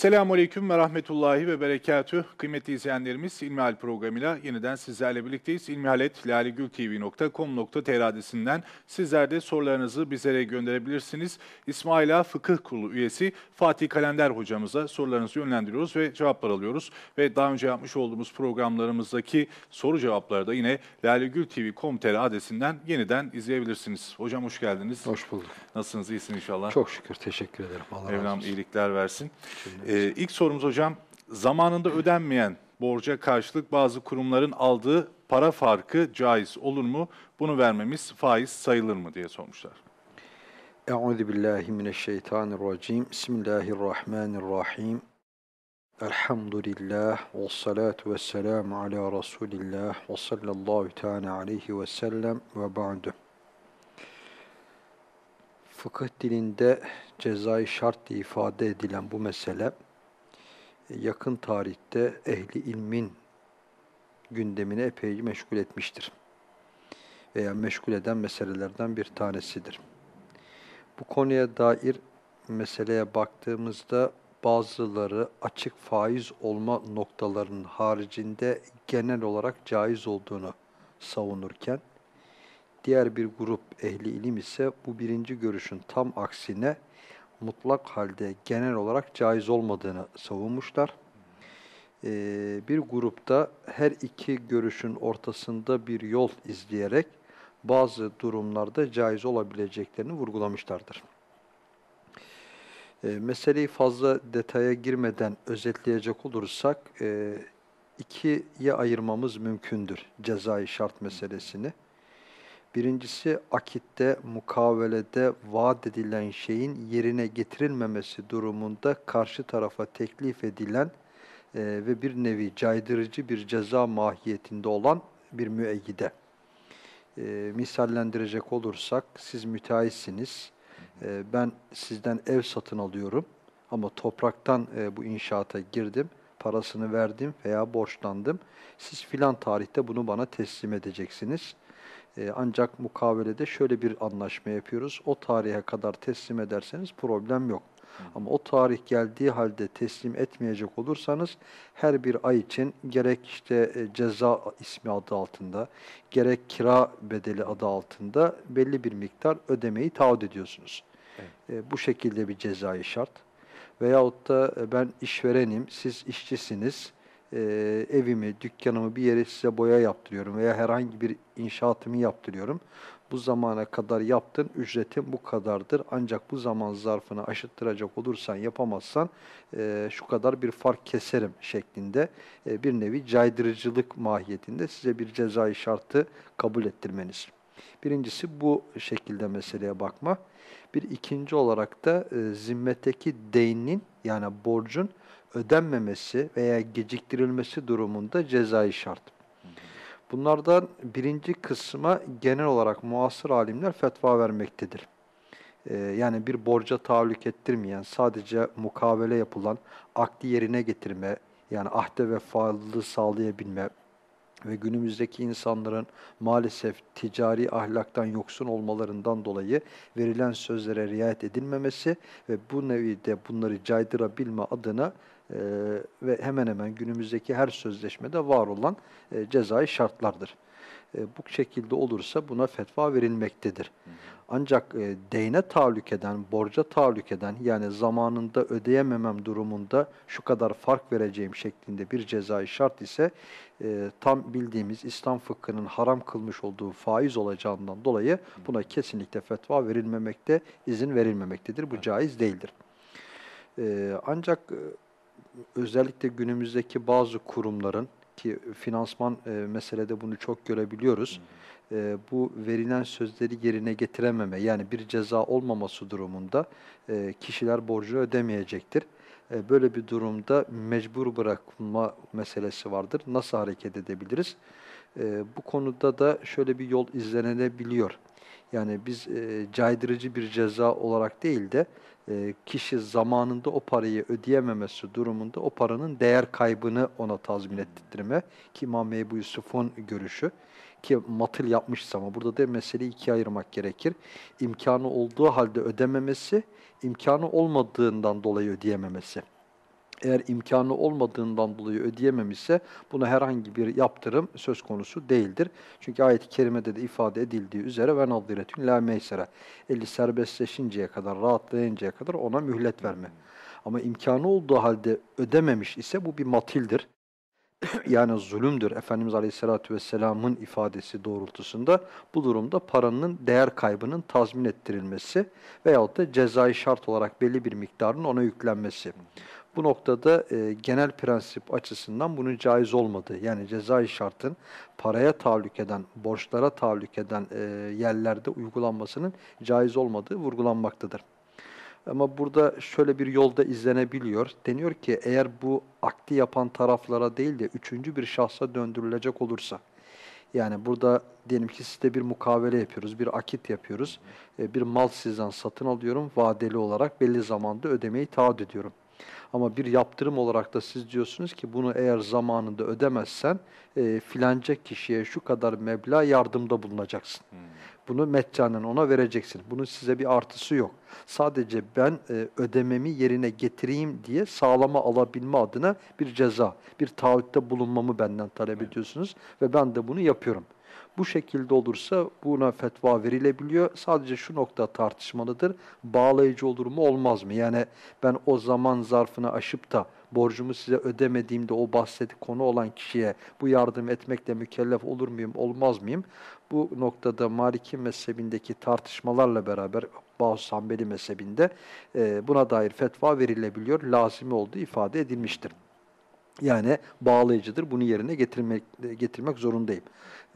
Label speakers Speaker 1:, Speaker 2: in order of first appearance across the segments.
Speaker 1: Esselamu Aleyküm ve Rahmetullahi ve Berekatüh. Kıymetli izleyenlerimiz İlmihal programıyla yeniden sizlerle birlikteyiz. İlmihalet, lalegültv.com.tr adresinden sizler de sorularınızı bizlere gönderebilirsiniz. İsmaila Fıkıh Kurulu üyesi Fatih Kalender hocamıza sorularınızı yönlendiriyoruz ve cevaplar alıyoruz. Ve daha önce yapmış olduğumuz programlarımızdaki soru cevapları da yine lalegültv.com.tr adresinden yeniden izleyebilirsiniz. Hocam hoş geldiniz.
Speaker 2: Hoş bulduk.
Speaker 1: Nasılsınız? İyisiniz inşallah.
Speaker 2: Çok şükür. Teşekkür ederim. Allah olsun.
Speaker 1: iyilikler versin. Ee, ilk sorumuz hocam, zamanında ödenmeyen borca karşılık bazı kurumların aldığı para farkı caiz olur mu? Bunu vermemiz faiz sayılır mı diye sormuşlar.
Speaker 2: Euzu billahi mineşşeytanirracim. Bismillahirrahmanirrahim. Elhamdülillah ve salatu ve selamu ala Resulillah ve sallallahu teala aleyhi ve sellem ve ba'du. Fıkıh dilinde cezai şart ifade edilen bu mesele yakın tarihte ehli ilmin gündemini epey meşgul etmiştir. Veya meşgul eden meselelerden bir tanesidir. Bu konuya dair meseleye baktığımızda bazıları açık faiz olma noktalarının haricinde genel olarak caiz olduğunu savunurken, diğer bir grup ehli ilim ise bu birinci görüşün tam aksine mutlak halde genel olarak caiz olmadığını savunmuşlar. Ee, bir grupta her iki görüşün ortasında bir yol izleyerek bazı durumlarda caiz olabileceklerini vurgulamışlardır. Ee, meseleyi fazla detaya girmeden özetleyecek olursak e, ikiye ayırmamız mümkündür cezai şart meselesini. Birincisi akitte, mukavelede vaat edilen şeyin yerine getirilmemesi durumunda karşı tarafa teklif edilen e, ve bir nevi caydırıcı bir ceza mahiyetinde olan bir müeyyide. E, misallendirecek olursak siz müteahhitsiniz, e, ben sizden ev satın alıyorum ama topraktan e, bu inşaata girdim, parasını verdim veya borçlandım. Siz filan tarihte bunu bana teslim edeceksiniz. E, ancak mukavelede şöyle bir anlaşma yapıyoruz. O tarihe kadar teslim ederseniz problem yok. Ama o tarih geldiği halde teslim etmeyecek olursanız her bir ay için gerek işte e, ceza ismi adı altında, gerek kira bedeli adı altında belli bir miktar ödemeyi taahhüt ediyorsunuz. E, bu şekilde bir cezai şart. Veyahut da ben işverenim, siz işçisiniz, e, evimi, dükkanımı bir yere size boya yaptırıyorum veya herhangi bir inşaatımı yaptırıyorum. Bu zamana kadar yaptın, ücretin bu kadardır. Ancak bu zaman zarfını aşıttıracak olursan, yapamazsan e, şu kadar bir fark keserim şeklinde e, bir nevi caydırıcılık mahiyetinde size bir cezai şartı kabul ettirmeniz. Birincisi bu şekilde meseleye bakma. Bir ikinci olarak da e, zimmetteki deynin yani borcun ödenmemesi veya geciktirilmesi durumunda cezai şart. Bunlardan birinci kısma genel olarak muasır alimler fetva vermektedir. Ee, yani bir borca tahallük ettirmeyen, sadece mukavele yapılan, akdi yerine getirme, yani ahde vefalılığı sağlayabilme ve günümüzdeki insanların maalesef ticari ahlaktan yoksun olmalarından dolayı verilen sözlere riayet edilmemesi ve bu nevi de bunları caydırabilme adına e, ve hemen hemen günümüzdeki her sözleşmede var olan e, cezai şartlardır. E, bu şekilde olursa buna fetva verilmektedir. Ancak e, deyne tahallük eden, borca tahallük eden yani zamanında ödeyememem durumunda şu kadar fark vereceğim şeklinde bir cezai şart ise e, tam bildiğimiz İslam fıkhının haram kılmış olduğu faiz olacağından dolayı buna kesinlikle fetva verilmemekte, izin verilmemektedir. Bu caiz değildir. E, ancak e, özellikle günümüzdeki bazı kurumların ki finansman e, meselede bunu çok görebiliyoruz. E, bu verilen sözleri yerine getirememe yani bir ceza olmaması durumunda e, kişiler borcunu ödemeyecektir. E, böyle bir durumda mecbur bırakma meselesi vardır. Nasıl hareket edebiliriz? E, bu konuda da şöyle bir yol izlenebiliyor. Yani biz e, caydırıcı bir ceza olarak değil de e, kişi zamanında o parayı ödeyememesi durumunda o paranın değer kaybını ona tazmin ettirme ki İmam Ebu Yusuf'un görüşü ki matıl yapmışsa ama burada da meseleyi ikiye ayırmak gerekir. İmkanı olduğu halde ödememesi, imkanı olmadığından dolayı ödeyememesi. Eğer imkanı olmadığından dolayı ödeyememişse buna herhangi bir yaptırım söz konusu değildir. Çünkü ayet-i kerimede de ifade edildiği üzere ve naddiretün la meysere. Eli serbestleşinceye kadar, rahatlayıncaya kadar ona mühlet verme. Ama imkanı olduğu halde ödememiş ise bu bir matildir. yani zulümdür. Efendimiz Aleyhisselatü Vesselam'ın ifadesi doğrultusunda bu durumda paranın değer kaybının tazmin ettirilmesi veyahut da cezai şart olarak belli bir miktarın ona yüklenmesi. Bu noktada e, genel prensip açısından bunun caiz olmadığı, yani cezai şartın paraya tahallük eden, borçlara tahallük eden e, yerlerde uygulanmasının caiz olmadığı vurgulanmaktadır. Ama burada şöyle bir yolda izlenebiliyor. Deniyor ki eğer bu akti yapan taraflara değil de üçüncü bir şahsa döndürülecek olursa, yani burada diyelim ki size bir mukavele yapıyoruz, bir akit yapıyoruz, e, bir mal sizden satın alıyorum, vadeli olarak belli zamanda ödemeyi taahhüt ediyorum. Ama bir yaptırım olarak da siz diyorsunuz ki bunu eğer zamanında ödemezsen e, filanca kişiye şu kadar meblağ yardımda bulunacaksın. Hmm. Bunu meccanen ona vereceksin. Bunun size bir artısı yok. Sadece ben e, ödememi yerine getireyim diye sağlama alabilme adına bir ceza, bir taahhütte bulunmamı benden talep ediyorsunuz ve ben de bunu yapıyorum. Bu şekilde olursa buna fetva verilebiliyor. Sadece şu nokta tartışmalıdır. Bağlayıcı olur mu olmaz mı? Yani ben o zaman zarfını aşıp da borcumu size ödemediğimde o bahsedi konu olan kişiye bu yardım etmekle mükellef olur muyum, olmaz mıyım? Bu noktada Maliki mezhebindeki tartışmalarla beraber Bağız Sambeli mezhebinde e, buna dair fetva verilebiliyor, lazimi olduğu ifade edilmiştir. Yani bağlayıcıdır, bunu yerine getirmek, getirmek zorundayım.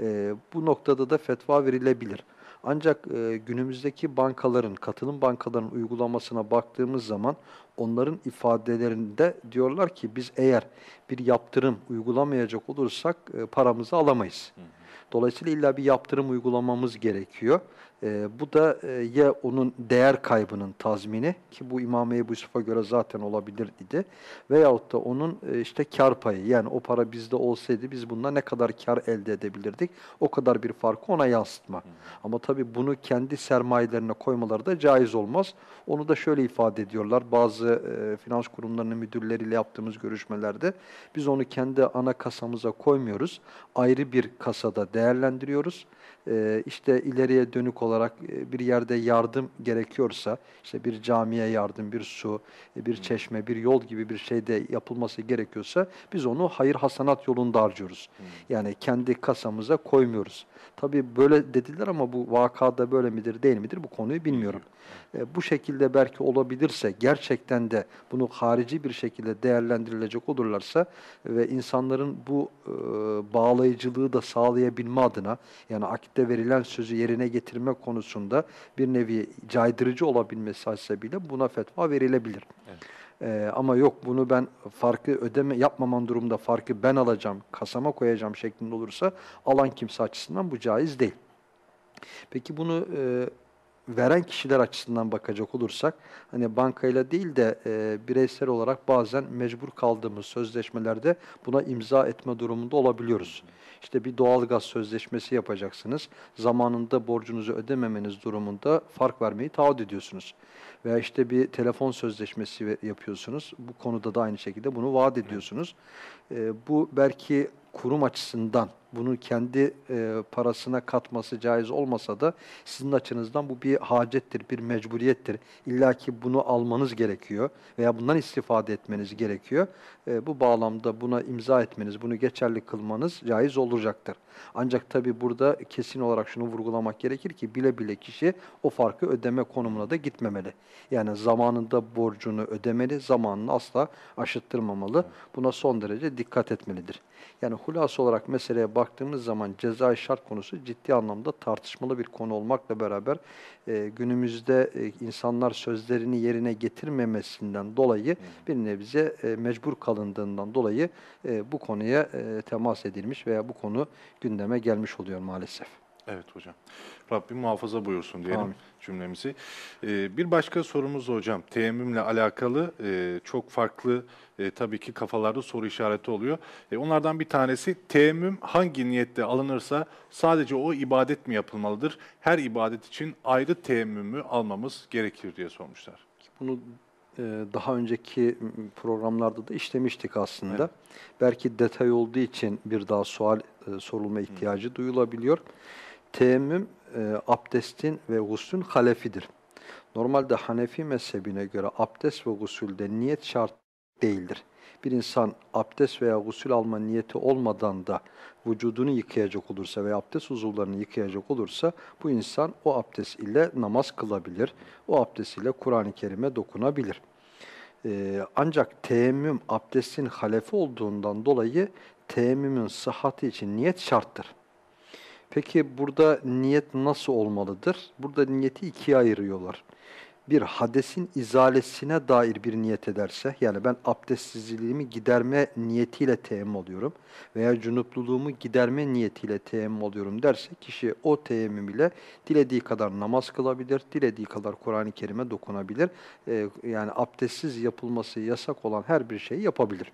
Speaker 2: E, bu noktada da fetva verilebilir. Ancak e, günümüzdeki bankaların, katılım bankalarının uygulamasına baktığımız zaman onların ifadelerinde diyorlar ki biz eğer bir yaptırım uygulamayacak olursak e, paramızı alamayız. Hı hı. Dolayısıyla illa bir yaptırım uygulamamız gerekiyor. E, bu da e, ya onun değer kaybının tazmini ki bu İmam Ebu Yusuf'a göre zaten olabilir idi. Veyahut da onun e, işte kar payı yani o para bizde olsaydı biz bundan ne kadar kar elde edebilirdik o kadar bir farkı ona yansıtma. Hı. Ama tabii bunu kendi sermayelerine koymaları da caiz olmaz. Onu da şöyle ifade ediyorlar bazı e, finans kurumlarının müdürleriyle yaptığımız görüşmelerde biz onu kendi ana kasamıza koymuyoruz. Ayrı bir kasada değerlendiriyoruz e, işte ileriye dönük olarak e, bir yerde yardım gerekiyorsa, işte bir camiye yardım, bir su, e, bir çeşme, bir yol gibi bir şeyde yapılması gerekiyorsa biz onu hayır hasanat yolunda harcıyoruz. Yani kendi kasamıza koymuyoruz. Tabii böyle dediler ama bu vakada böyle midir değil midir bu konuyu bilmiyorum. E, bu şekilde belki olabilirse gerçekten de bunu harici bir şekilde değerlendirilecek olurlarsa ve insanların bu bağlayıcılığı da sağlayabilme adına yani akitte verilen sözü yerine getirme konusunda bir nevi caydırıcı olabilmesi hasebiyle buna fetva verilebilir. Evet. Ee, ama yok bunu ben farkı ödeme yapmaman durumda farkı ben alacağım, kasama koyacağım şeklinde olursa alan kimse açısından bu caiz değil. Peki bunu e, veren kişiler açısından bakacak olursak, hani bankayla değil de e, bireysel olarak bazen mecbur kaldığımız sözleşmelerde buna imza etme durumunda olabiliyoruz. İşte bir doğalgaz sözleşmesi yapacaksınız. Zamanında borcunuzu ödememeniz durumunda fark vermeyi taahhüt ediyorsunuz. Veya işte bir telefon sözleşmesi yapıyorsunuz. Bu konuda da aynı şekilde bunu vaat ediyorsunuz. E, bu belki kurum açısından bunu kendi e, parasına katması caiz olmasa da sizin açınızdan bu bir hacettir, bir mecburiyettir. İlla ki bunu almanız gerekiyor veya bundan istifade etmeniz gerekiyor. E, bu bağlamda buna imza etmeniz, bunu geçerli kılmanız caiz olacaktır. Ancak tabi burada kesin olarak şunu vurgulamak gerekir ki bile bile kişi o farkı ödeme konumuna da gitmemeli. Yani zamanında borcunu ödemeli, zamanını asla aşıttırmamalı. Buna son derece dikkat etmelidir. Yani hulası olarak meseleye baktığımız zaman ceza şart konusu ciddi anlamda tartışmalı bir konu olmakla beraber e, günümüzde e, insanlar sözlerini yerine getirmemesinden dolayı bir nebze e, mecbur kalındığından dolayı e, bu konuya e, temas edilmiş veya bu konu gündeme gelmiş oluyor maalesef.
Speaker 1: Evet hocam. Rabbim muhafaza buyursun diyelim Amin. cümlemizi. Ee, bir başka sorumuz hocam. Teyemmümle alakalı e, çok farklı e, tabii ki kafalarda soru işareti oluyor. E, onlardan bir tanesi teyemmüm hangi niyette alınırsa sadece o ibadet mi yapılmalıdır? Her ibadet için ayrı teyemmümü almamız gerekir diye sormuşlar.
Speaker 2: Bunu daha önceki programlarda da işlemiştik aslında. Belki detay olduğu için bir daha sual e, sorulma ihtiyacı duyulabiliyor. Teyemmüm e, abdestin ve guslün halefidir. Normalde Hanefi mezhebine göre abdest ve gusülde niyet şart değildir. Bir insan abdest veya gusül alma niyeti olmadan da vücudunu yıkayacak olursa veya abdest uzuvlarını yıkayacak olursa bu insan o abdest ile namaz kılabilir. O abdest ile Kur'an-ı Kerim'e dokunabilir. Ee, ancak teyemmüm abdestin halefi olduğundan dolayı teyemmümün sıhhati için niyet şarttır. Peki burada niyet nasıl olmalıdır? Burada niyeti ikiye ayırıyorlar bir hadesin izalesine dair bir niyet ederse, yani ben abdestsizliğimi giderme niyetiyle teyemmüm oluyorum veya cunupluluğumu giderme niyetiyle teyemmüm oluyorum derse, kişi o teyemmüm ile dilediği kadar namaz kılabilir, dilediği kadar Kur'an-ı Kerim'e dokunabilir. Ee, yani abdestsiz yapılması yasak olan her bir şeyi yapabilir.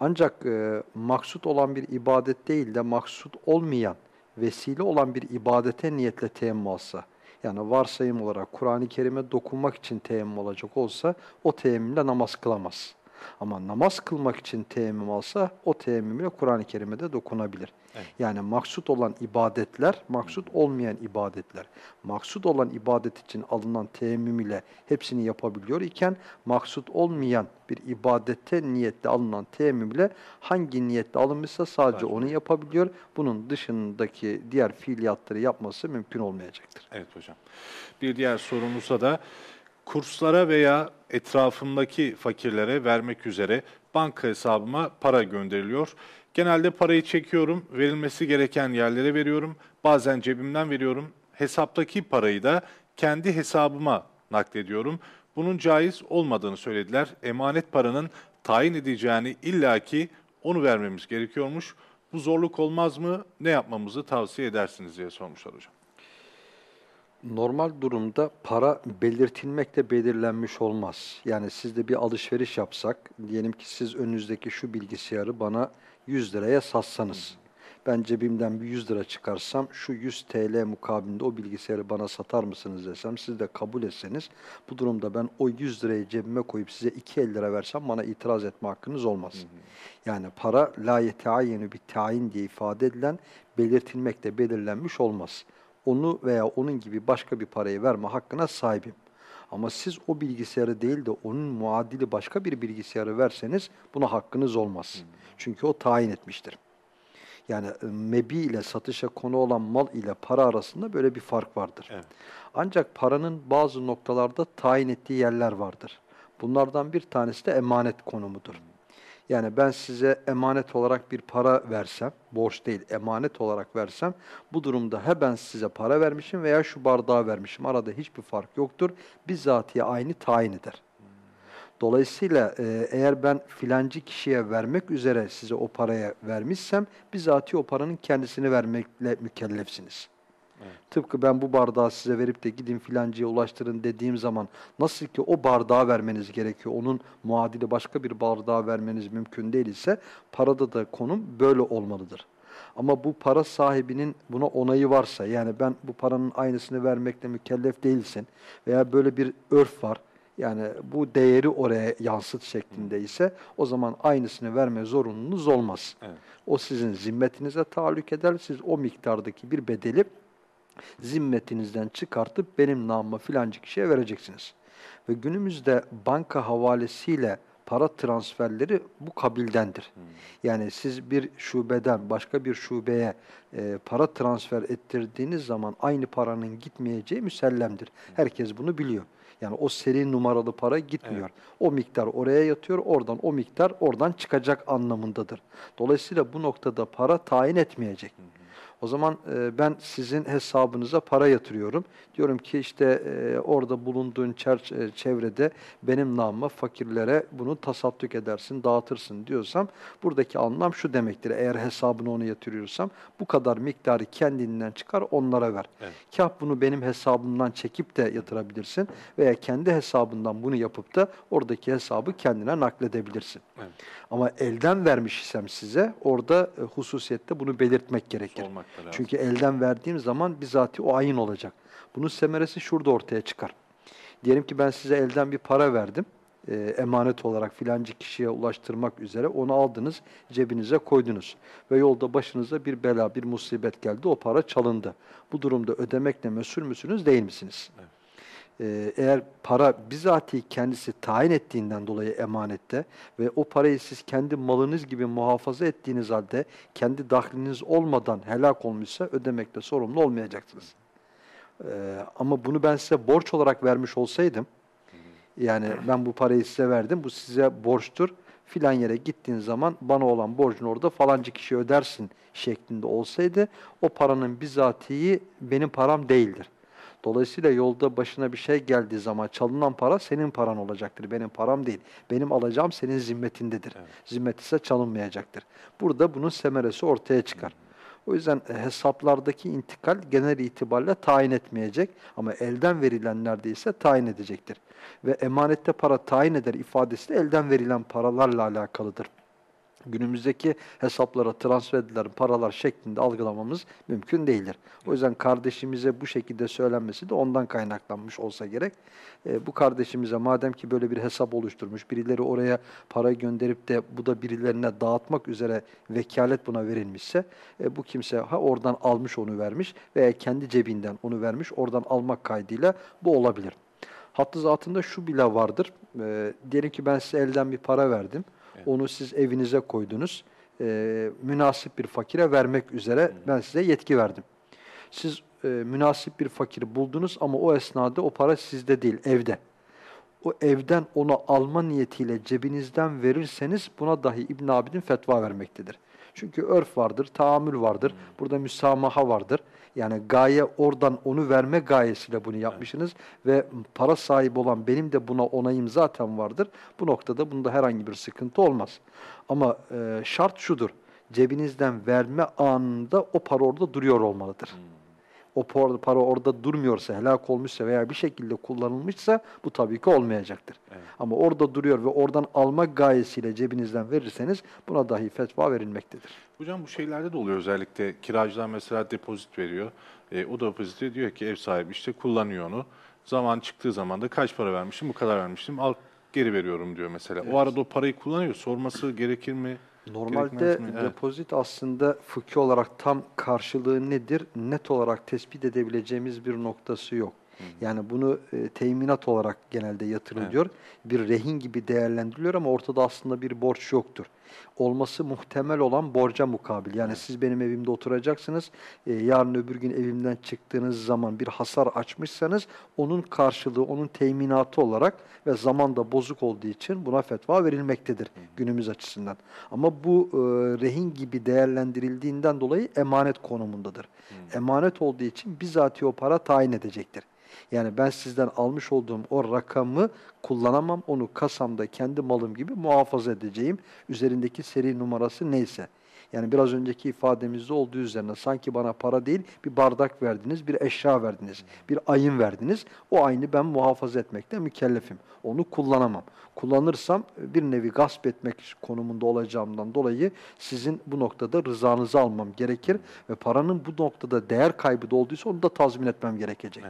Speaker 2: Ancak e, maksut olan bir ibadet değil de maksut olmayan, vesile olan bir ibadete niyetle teyemmüm alsa, yani varsayım olarak Kur'an-ı Kerim'e dokunmak için teyemmüm olacak olsa o teyemmümle namaz kılamaz. Ama namaz kılmak için teyemmüm alsa o teyemmümle Kur'an-ı Kerim'e de dokunabilir. Evet. Yani maksut olan ibadetler, maksut olmayan ibadetler. Maksut olan ibadet için alınan teyemmüm ile hepsini yapabiliyor iken maksut olmayan bir ibadette niyetle alınan teyemmüm ile hangi niyetle alınmışsa sadece onu yapabiliyor. Bunun dışındaki diğer fiiliyatları yapması mümkün olmayacaktır.
Speaker 1: Evet hocam. Bir diğer sorumuzsa da kurslara veya etrafımdaki fakirlere vermek üzere banka hesabıma para gönderiliyor. Genelde parayı çekiyorum, verilmesi gereken yerlere veriyorum. Bazen cebimden veriyorum. Hesaptaki parayı da kendi hesabıma naklediyorum. Bunun caiz olmadığını söylediler. Emanet paranın tayin edeceğini illaki onu vermemiz gerekiyormuş. Bu zorluk olmaz mı? Ne yapmamızı tavsiye edersiniz diye sormuşlar hocam.
Speaker 2: Normal durumda para belirtilmekle belirlenmiş olmaz. Yani siz de bir alışveriş yapsak, diyelim ki siz önünüzdeki şu bilgisayarı bana 100 liraya satsanız, ben cebimden bir 100 lira çıkarsam, şu 100 TL mukabilinde o bilgisayarı bana satar mısınız desem, siz de kabul etseniz, bu durumda ben o 100 lirayı cebime koyup size 250 lira versem bana itiraz etme hakkınız olmaz. Hı hı. Yani para la yeteayyenu bir tayin diye ifade edilen belirtilmekle belirlenmiş olmaz onu veya onun gibi başka bir parayı verme hakkına sahibim. Ama siz o bilgisayarı değil de onun muadili başka bir bilgisayarı verseniz buna hakkınız olmaz. Hmm. Çünkü o tayin etmiştir. Yani e, mebi ile satışa konu olan mal ile para arasında böyle bir fark vardır. Evet. Ancak paranın bazı noktalarda tayin ettiği yerler vardır. Bunlardan bir tanesi de emanet konumudur. Hmm. Yani ben size emanet olarak bir para versem, borç değil emanet olarak versem, bu durumda he ben size para vermişim veya şu bardağı vermişim. Arada hiçbir fark yoktur. Bizzatihi aynı tayin eder. Dolayısıyla e, eğer ben filancı kişiye vermek üzere size o paraya vermişsem, bizzatihi o paranın kendisini vermekle mükellefsiniz. Evet. Tıpkı ben bu bardağı size verip de gidin filancıya ulaştırın dediğim zaman nasıl ki o bardağı vermeniz gerekiyor. Onun muadili başka bir bardağı vermeniz mümkün değil ise parada da konum böyle olmalıdır. Ama bu para sahibinin buna onayı varsa yani ben bu paranın aynısını vermekle mükellef değilsin veya böyle bir örf var yani bu değeri oraya yansıt şeklinde ise o zaman aynısını verme zorunluluğunuz olmaz. Evet. O sizin zimmetinize tahallük eder. Siz o miktardaki bir bedeli zimmetinizden çıkartıp benim namıma filancı kişiye vereceksiniz. Ve günümüzde banka havalesiyle para transferleri bu kabildendir. Hmm. Yani siz bir şubeden başka bir şubeye e, para transfer ettirdiğiniz zaman aynı paranın gitmeyeceği müsellemdir. Hmm. Herkes bunu biliyor. Yani o seri numaralı para gitmiyor. Evet. O miktar oraya yatıyor, oradan o miktar oradan çıkacak anlamındadır. Dolayısıyla bu noktada para tayin etmeyecek. Hı o zaman e, ben sizin hesabınıza para yatırıyorum. Diyorum ki işte e, orada bulunduğun e, çevrede benim namıma fakirlere bunu tasadduk edersin, dağıtırsın diyorsam buradaki anlam şu demektir. Eğer hesabını onu yatırıyorsam bu kadar miktarı kendinden çıkar onlara ver. Evet. Kah bunu benim hesabımdan çekip de yatırabilirsin veya kendi hesabından bunu yapıp da oradaki hesabı kendine nakledebilirsin. Evet. Ama elden vermiş isem size orada e, hususiyette bunu belirtmek gerekir. Çünkü elden verdiğim zaman bizatihi o ayın olacak. Bunun semeresi şurada ortaya çıkar. Diyelim ki ben size elden bir para verdim. e, emanet olarak filancı kişiye ulaştırmak üzere onu aldınız, cebinize koydunuz. Ve yolda başınıza bir bela, bir musibet geldi, o para çalındı. Bu durumda ödemekle mesul müsünüz, değil misiniz? Ee, eğer para bizatihi kendisi tayin ettiğinden dolayı emanette ve o parayı siz kendi malınız gibi muhafaza ettiğiniz halde kendi dahliniz olmadan helak olmuşsa ödemekte sorumlu olmayacaksınız. Ee, ama bunu ben size borç olarak vermiş olsaydım, yani ben bu parayı size verdim, bu size borçtur. Filan yere gittiğin zaman bana olan borcunu orada falancı kişi ödersin şeklinde olsaydı o paranın bizatihi benim param değildir. Dolayısıyla yolda başına bir şey geldiği zaman çalınan para senin paran olacaktır. Benim param değil. Benim alacağım senin zimmetindedir. Zimmet ise çalınmayacaktır. Burada bunun semeresi ortaya çıkar. O yüzden e, hesaplardaki intikal genel itibariyle tayin etmeyecek ama elden verilenlerde ise tayin edecektir. Ve emanette para tayin eder ifadesi de elden verilen paralarla alakalıdır. Günümüzdeki hesaplara transfer edilen paralar şeklinde algılamamız mümkün değildir. O yüzden kardeşimize bu şekilde söylenmesi de ondan kaynaklanmış olsa gerek. E, bu kardeşimize madem ki böyle bir hesap oluşturmuş, birileri oraya para gönderip de bu da birilerine dağıtmak üzere vekalet buna verilmişse, e, bu kimse ha oradan almış onu vermiş veya kendi cebinden onu vermiş, oradan almak kaydıyla bu olabilir. Hattı zatında şu bile vardır. E, diyelim ki ben size elden bir para verdim. Onu siz evinize koydunuz. E, münasip bir fakire vermek üzere ben size yetki verdim. Siz e, münasip bir fakiri buldunuz ama o esnada o para sizde değil, evde. O evden onu alma niyetiyle cebinizden verirseniz buna dahi İbn Abidin fetva vermektedir. Çünkü örf vardır, tahammül vardır, burada müsamaha vardır. Yani gaye oradan onu verme gayesiyle bunu yapmışsınız ve para sahibi olan benim de buna onayım zaten vardır. Bu noktada bunda herhangi bir sıkıntı olmaz. Ama e, şart şudur, cebinizden verme anında o para orada duruyor olmalıdır. O par- para orada durmuyorsa, helak olmuşsa veya bir şekilde kullanılmışsa bu tabii ki olmayacaktır. Ama orada duruyor ve oradan almak gayesiyle cebinizden verirseniz buna dahi fetva verilmektedir.
Speaker 1: Hocam bu şeylerde de oluyor özellikle kiracılar mesela depozit veriyor. E, o depoziti diyor ki ev sahibi işte kullanıyor onu. Zaman çıktığı zaman da kaç para vermişim bu kadar vermiştim al geri veriyorum diyor mesela. O arada o parayı kullanıyor. Sorması gerekir mi?
Speaker 2: Normalde?
Speaker 1: Evet.
Speaker 2: depozit aslında fıkhi olarak tam karşılığı nedir? Net olarak tespit edebileceğimiz bir noktası yok. Yani bunu e, teminat olarak genelde yatırılıyor. Bir rehin gibi değerlendiriliyor ama ortada aslında bir borç yoktur. Olması muhtemel olan borca mukabil. Yani siz benim evimde oturacaksınız. e, yarın öbür gün evimden çıktığınız zaman bir hasar açmışsanız onun karşılığı, onun teminatı olarak ve zaman da bozuk olduğu için buna fetva verilmektedir günümüz açısından. Ama bu e, rehin gibi değerlendirildiğinden dolayı emanet konumundadır. Emanet olduğu için bizatihi o para tayin edecektir. Yani ben sizden almış olduğum o rakamı kullanamam. Onu kasamda kendi malım gibi muhafaza edeceğim. Üzerindeki seri numarası neyse. Yani biraz önceki ifademizde olduğu üzerine sanki bana para değil bir bardak verdiniz, bir eşya verdiniz, bir ayın verdiniz. O ayını ben muhafaza etmekte mükellefim. Onu kullanamam. Kullanırsam bir nevi gasp etmek konumunda olacağımdan dolayı sizin bu noktada rızanızı almam gerekir ve paranın bu noktada değer kaybı da olduysa onu da tazmin etmem gerekecek.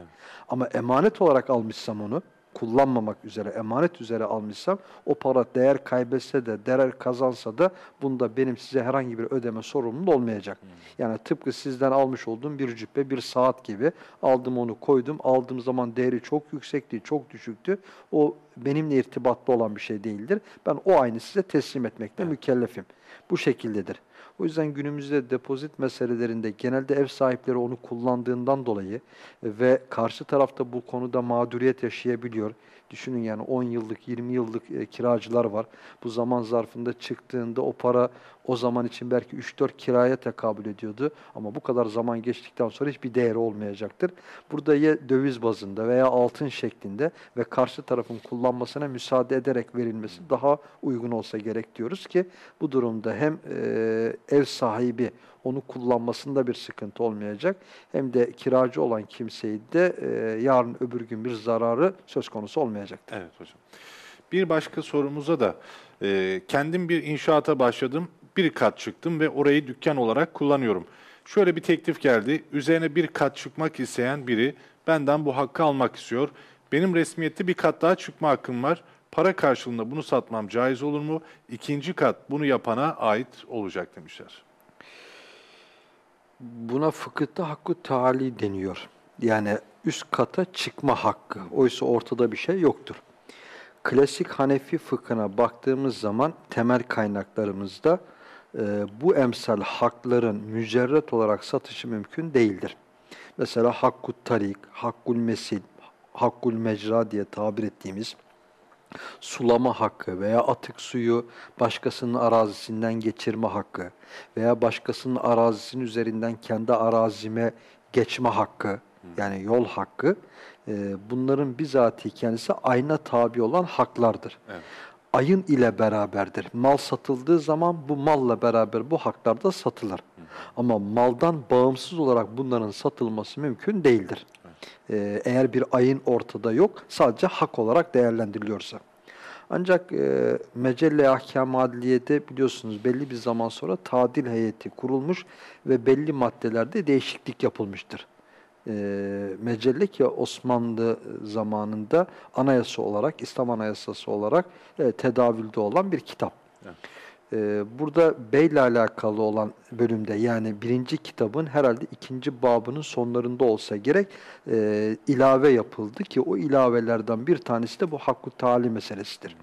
Speaker 2: Ama emanet olarak almışsam onu, kullanmamak üzere, emanet üzere almışsam o para değer kaybetse de, değer kazansa da bunda benim size herhangi bir ödeme sorumluluğum olmayacak. Yani tıpkı sizden almış olduğum bir cübbe, bir saat gibi aldım onu koydum. Aldığım zaman değeri çok yüksekti, çok düşüktü. O benimle irtibatlı olan bir şey değildir. Ben o aynı size teslim etmekte mükellefim. Bu şekildedir. O yüzden günümüzde depozit meselelerinde genelde ev sahipleri onu kullandığından dolayı ve karşı tarafta bu konuda mağduriyet yaşayabiliyor. Düşünün yani 10 yıllık, 20 yıllık e, kiracılar var. Bu zaman zarfında çıktığında o para o zaman için belki 3-4 kiraya tekabül ediyordu. Ama bu kadar zaman geçtikten sonra hiçbir değeri olmayacaktır. Burada ya döviz bazında veya altın şeklinde ve karşı tarafın kullanmasına müsaade ederek verilmesi daha uygun olsa gerek diyoruz ki bu durumda hem e, ev sahibi onu kullanmasında bir sıkıntı olmayacak hem de kiracı olan kimseyi de e, yarın öbür gün bir zararı söz konusu olmayacaktır.
Speaker 1: Evet hocam. Bir başka sorumuza da e, kendim bir inşaata başladım. Bir kat çıktım ve orayı dükkan olarak kullanıyorum. Şöyle bir teklif geldi. Üzerine bir kat çıkmak isteyen biri benden bu hakkı almak istiyor. Benim resmiyette bir kat daha çıkma hakkım var. Para karşılığında bunu satmam caiz olur mu? İkinci kat bunu yapana ait olacak demişler.
Speaker 2: Buna fıkıhta hakkı taali deniyor. Yani üst kata çıkma hakkı. Oysa ortada bir şey yoktur. Klasik Hanefi fıkhına baktığımız zaman temel kaynaklarımızda e, bu emsal hakların mücerret olarak satışı mümkün değildir. Mesela hakkut tarik, hakkul mesil, hakkul mecra diye tabir ettiğimiz sulama hakkı veya atık suyu başkasının arazisinden geçirme hakkı veya başkasının arazisinin üzerinden kendi arazime geçme hakkı yani yol hakkı e, bunların bizatihi kendisi ayna tabi olan haklardır. Evet. Ayın ile beraberdir. Mal satıldığı zaman bu malla beraber bu haklar da satılır. Hı. Ama maldan bağımsız olarak bunların satılması mümkün değildir. Evet. E, eğer bir ayın ortada yok sadece hak olarak değerlendiriliyorsa. Ancak e, Mecelle Ahkam Adliye'de biliyorsunuz belli bir zaman sonra tadil heyeti kurulmuş ve belli maddelerde değişiklik yapılmıştır. E, Mecelle ki Osmanlı zamanında anayasa olarak, İslam anayasası olarak e, tedavülde olan bir kitap. Evet. Ee, burada beyle alakalı olan bölümde yani birinci kitabın herhalde ikinci babının sonlarında olsa gerek e, ilave yapıldı ki o ilavelerden bir tanesi de bu hakkı tali meselesidir.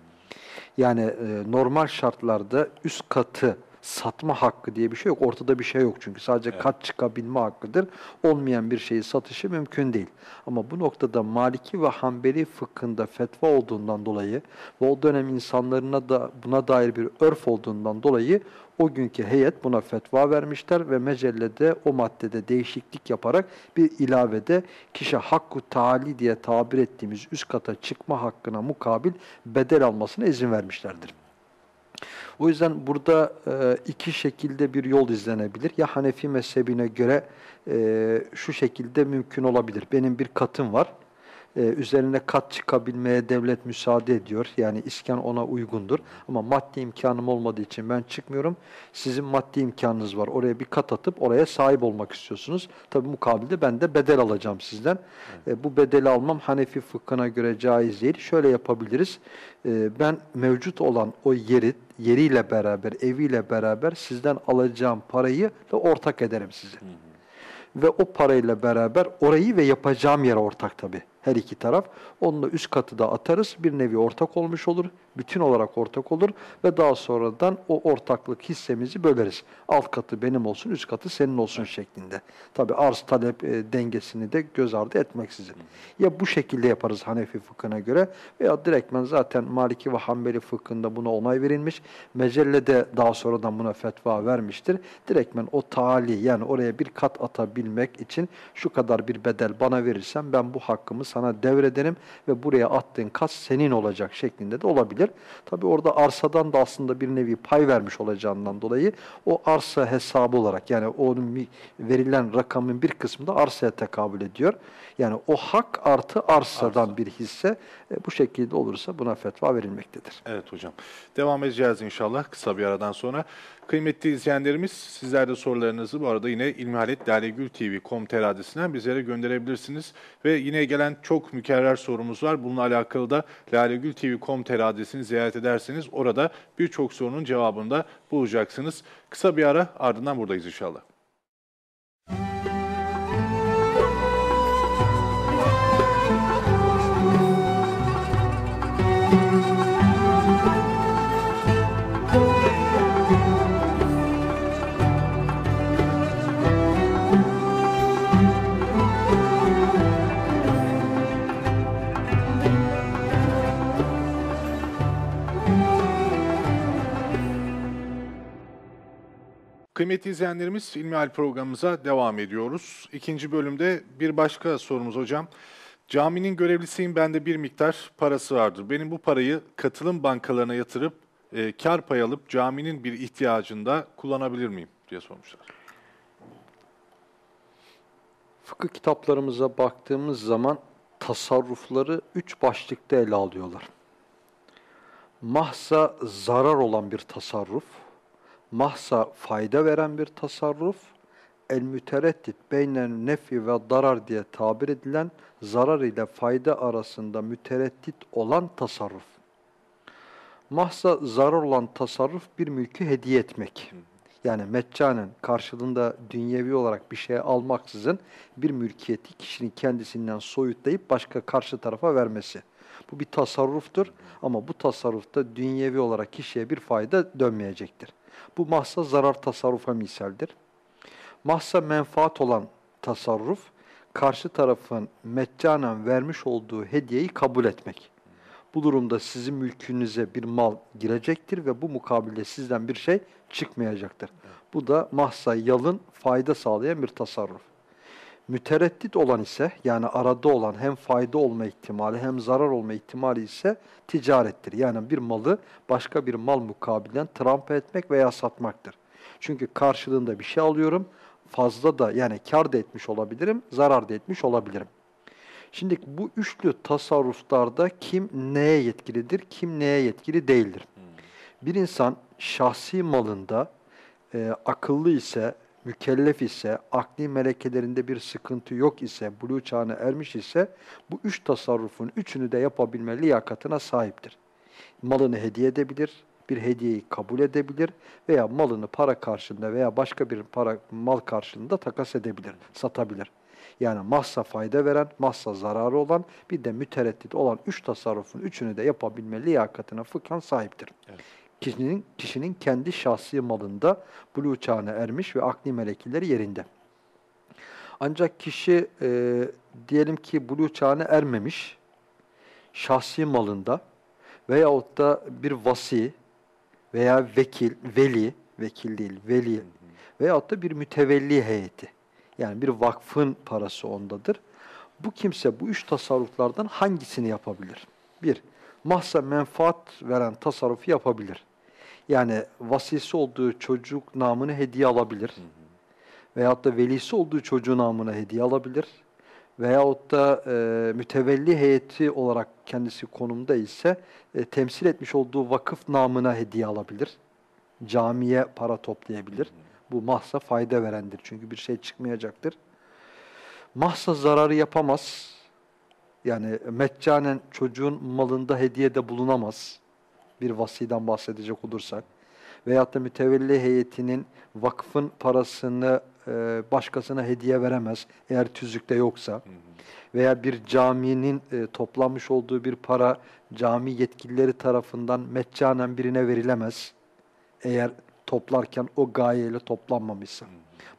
Speaker 2: Yani e, normal şartlarda üst katı satma hakkı diye bir şey yok. Ortada bir şey yok çünkü. Sadece evet. kat çıkabilme hakkıdır. Olmayan bir şeyi satışı mümkün değil. Ama bu noktada Maliki ve Hanbeli fıkhında fetva olduğundan dolayı ve o dönem insanlarına da buna dair bir örf olduğundan dolayı o günkü heyet buna fetva vermişler ve mecellede o maddede değişiklik yaparak bir ilavede kişi hakkı taali diye tabir ettiğimiz üst kata çıkma hakkına mukabil bedel almasına izin vermişlerdir. O yüzden burada e, iki şekilde bir yol izlenebilir. Ya Hanefi mezhebine göre e, şu şekilde mümkün olabilir. Benim bir katım var e, üzerine kat çıkabilmeye devlet müsaade ediyor. Yani iskan ona uygundur. Ama maddi imkanım olmadığı için ben çıkmıyorum. Sizin maddi imkanınız var. Oraya bir kat atıp oraya sahip olmak istiyorsunuz. Tabi mukabilde ben de bedel alacağım sizden. Evet. E, bu bedeli almam Hanefi fıkhına göre caiz değil. Şöyle yapabiliriz. E, ben mevcut olan o yeri yeriyle beraber, eviyle beraber sizden alacağım parayı da ortak ederim size. Hı hı. Ve o parayla beraber orayı ve yapacağım yere ortak tabii her iki taraf. Onunla üst katı da atarız. Bir nevi ortak olmuş olur. Bütün olarak ortak olur ve daha sonradan o ortaklık hissemizi böleriz. Alt katı benim olsun, üst katı senin olsun evet. şeklinde. Tabi arz talep e, dengesini de göz ardı etmeksizin. Ya bu şekilde yaparız Hanefi fıkhına göre veya direktmen zaten Maliki ve Hanbeli fıkhında buna onay verilmiş. Mecelle de daha sonradan buna fetva vermiştir. Direktmen o tali yani oraya bir kat atabilmek için şu kadar bir bedel bana verirsen ben bu hakkımı sana devrederim ve buraya attığın kas senin olacak şeklinde de olabilir. Tabi orada arsadan da aslında bir nevi pay vermiş olacağından dolayı o arsa hesabı olarak yani onun verilen rakamın bir kısmı da arsaya tekabül ediyor. Yani o hak artı arsadan Arsa. bir hisse e, bu şekilde olursa buna fetva verilmektedir.
Speaker 1: Evet hocam. Devam edeceğiz inşallah kısa bir aradan sonra. Kıymetli izleyenlerimiz sizler de sorularınızı bu arada yine ilmihaletlalegültv.com.tr adresinden bizlere gönderebilirsiniz. Ve yine gelen çok mükerrer sorumuz var. Bununla alakalı da lalegültv.com.tr adresini ziyaret ederseniz orada birçok sorunun cevabını da bulacaksınız. Kısa bir ara ardından buradayız inşallah. Kıymetli izleyenlerimiz İlmihal programımıza devam ediyoruz. İkinci bölümde bir başka sorumuz hocam. Caminin görevlisiyim bende bir miktar parası vardır. Benim bu parayı katılım bankalarına yatırıp e, kar pay alıp caminin bir ihtiyacında kullanabilir miyim diye sormuşlar.
Speaker 2: Fıkıh kitaplarımıza baktığımız zaman tasarrufları üç başlıkta ele alıyorlar. Mahsa zarar olan bir tasarruf, mahsa fayda veren bir tasarruf el mütereddit beynen nefi ve darar diye tabir edilen zarar ile fayda arasında mütereddit olan tasarruf. Mahsa zarar olan tasarruf bir mülkü hediye etmek. Yani meccanen karşılığında dünyevi olarak bir şey almaksızın bir mülkiyeti kişinin kendisinden soyutlayıp başka karşı tarafa vermesi. Bu bir tasarruftur ama bu tasarrufta dünyevi olarak kişiye bir fayda dönmeyecektir. Bu mahsa zarar tasarrufa misaldir. Mahsa menfaat olan tasarruf, karşı tarafın meccanen vermiş olduğu hediyeyi kabul etmek. Bu durumda sizin mülkünüze bir mal girecektir ve bu mukabilde sizden bir şey çıkmayacaktır. Bu da mahsa yalın fayda sağlayan bir tasarruf. Mütereddit olan ise yani arada olan hem fayda olma ihtimali hem zarar olma ihtimali ise ticarettir. Yani bir malı başka bir mal mukabilen trampa etmek veya satmaktır. Çünkü karşılığında bir şey alıyorum. Fazla da yani kar da etmiş olabilirim, zarar da etmiş olabilirim. Şimdi bu üçlü tasarruflarda kim neye yetkilidir, kim neye yetkili değildir. Bir insan şahsi malında e, akıllı ise, mükellef ise, akli melekelerinde bir sıkıntı yok ise, buluğ çağına ermiş ise bu üç tasarrufun üçünü de yapabilme liyakatına sahiptir. Malını hediye edebilir, bir hediyeyi kabul edebilir veya malını para karşılığında veya başka bir para mal karşılığında takas edebilir, satabilir. Yani mahsa fayda veren, mahsa zararı olan, bir de mütereddit olan üç tasarrufun üçünü de yapabilme liyakatına fıkhan sahiptir. Evet. Kişinin, kişinin kendi şahsi malında buluğ çağına ermiş ve akli melekileri yerinde. Ancak kişi e, diyelim ki buluğ çağına ermemiş, şahsi malında veyahut da bir vasi veya vekil, veli, vekil değil, veli veyahut da bir mütevelli heyeti. Yani bir vakfın parası ondadır. Bu kimse bu üç tasarruflardan hangisini yapabilir? Bir, mahsa menfaat veren tasarrufu yapabilir. Yani vasisi olduğu çocuk namını hediye alabilir. Hı hı. Veyahut da velisi olduğu çocuğu namına hediye alabilir. Veyahut da e, mütevelli heyeti olarak kendisi konumda ise e, temsil etmiş olduğu vakıf namına hediye alabilir. Camiye para toplayabilir. Hı hı. Bu mahsa fayda verendir. Çünkü bir şey çıkmayacaktır. Mahsa zararı yapamaz. Yani meccanen çocuğun malında hediyede bulunamaz. Bir vasiden bahsedecek olursak. Veyahut da mütevelli heyetinin vakfın parasını e, başkasına hediye veremez. Eğer tüzükte yoksa. Veya bir caminin e, toplanmış olduğu bir para cami yetkilileri tarafından meccanen birine verilemez. Eğer toplarken o gayeyle toplanmamışsa.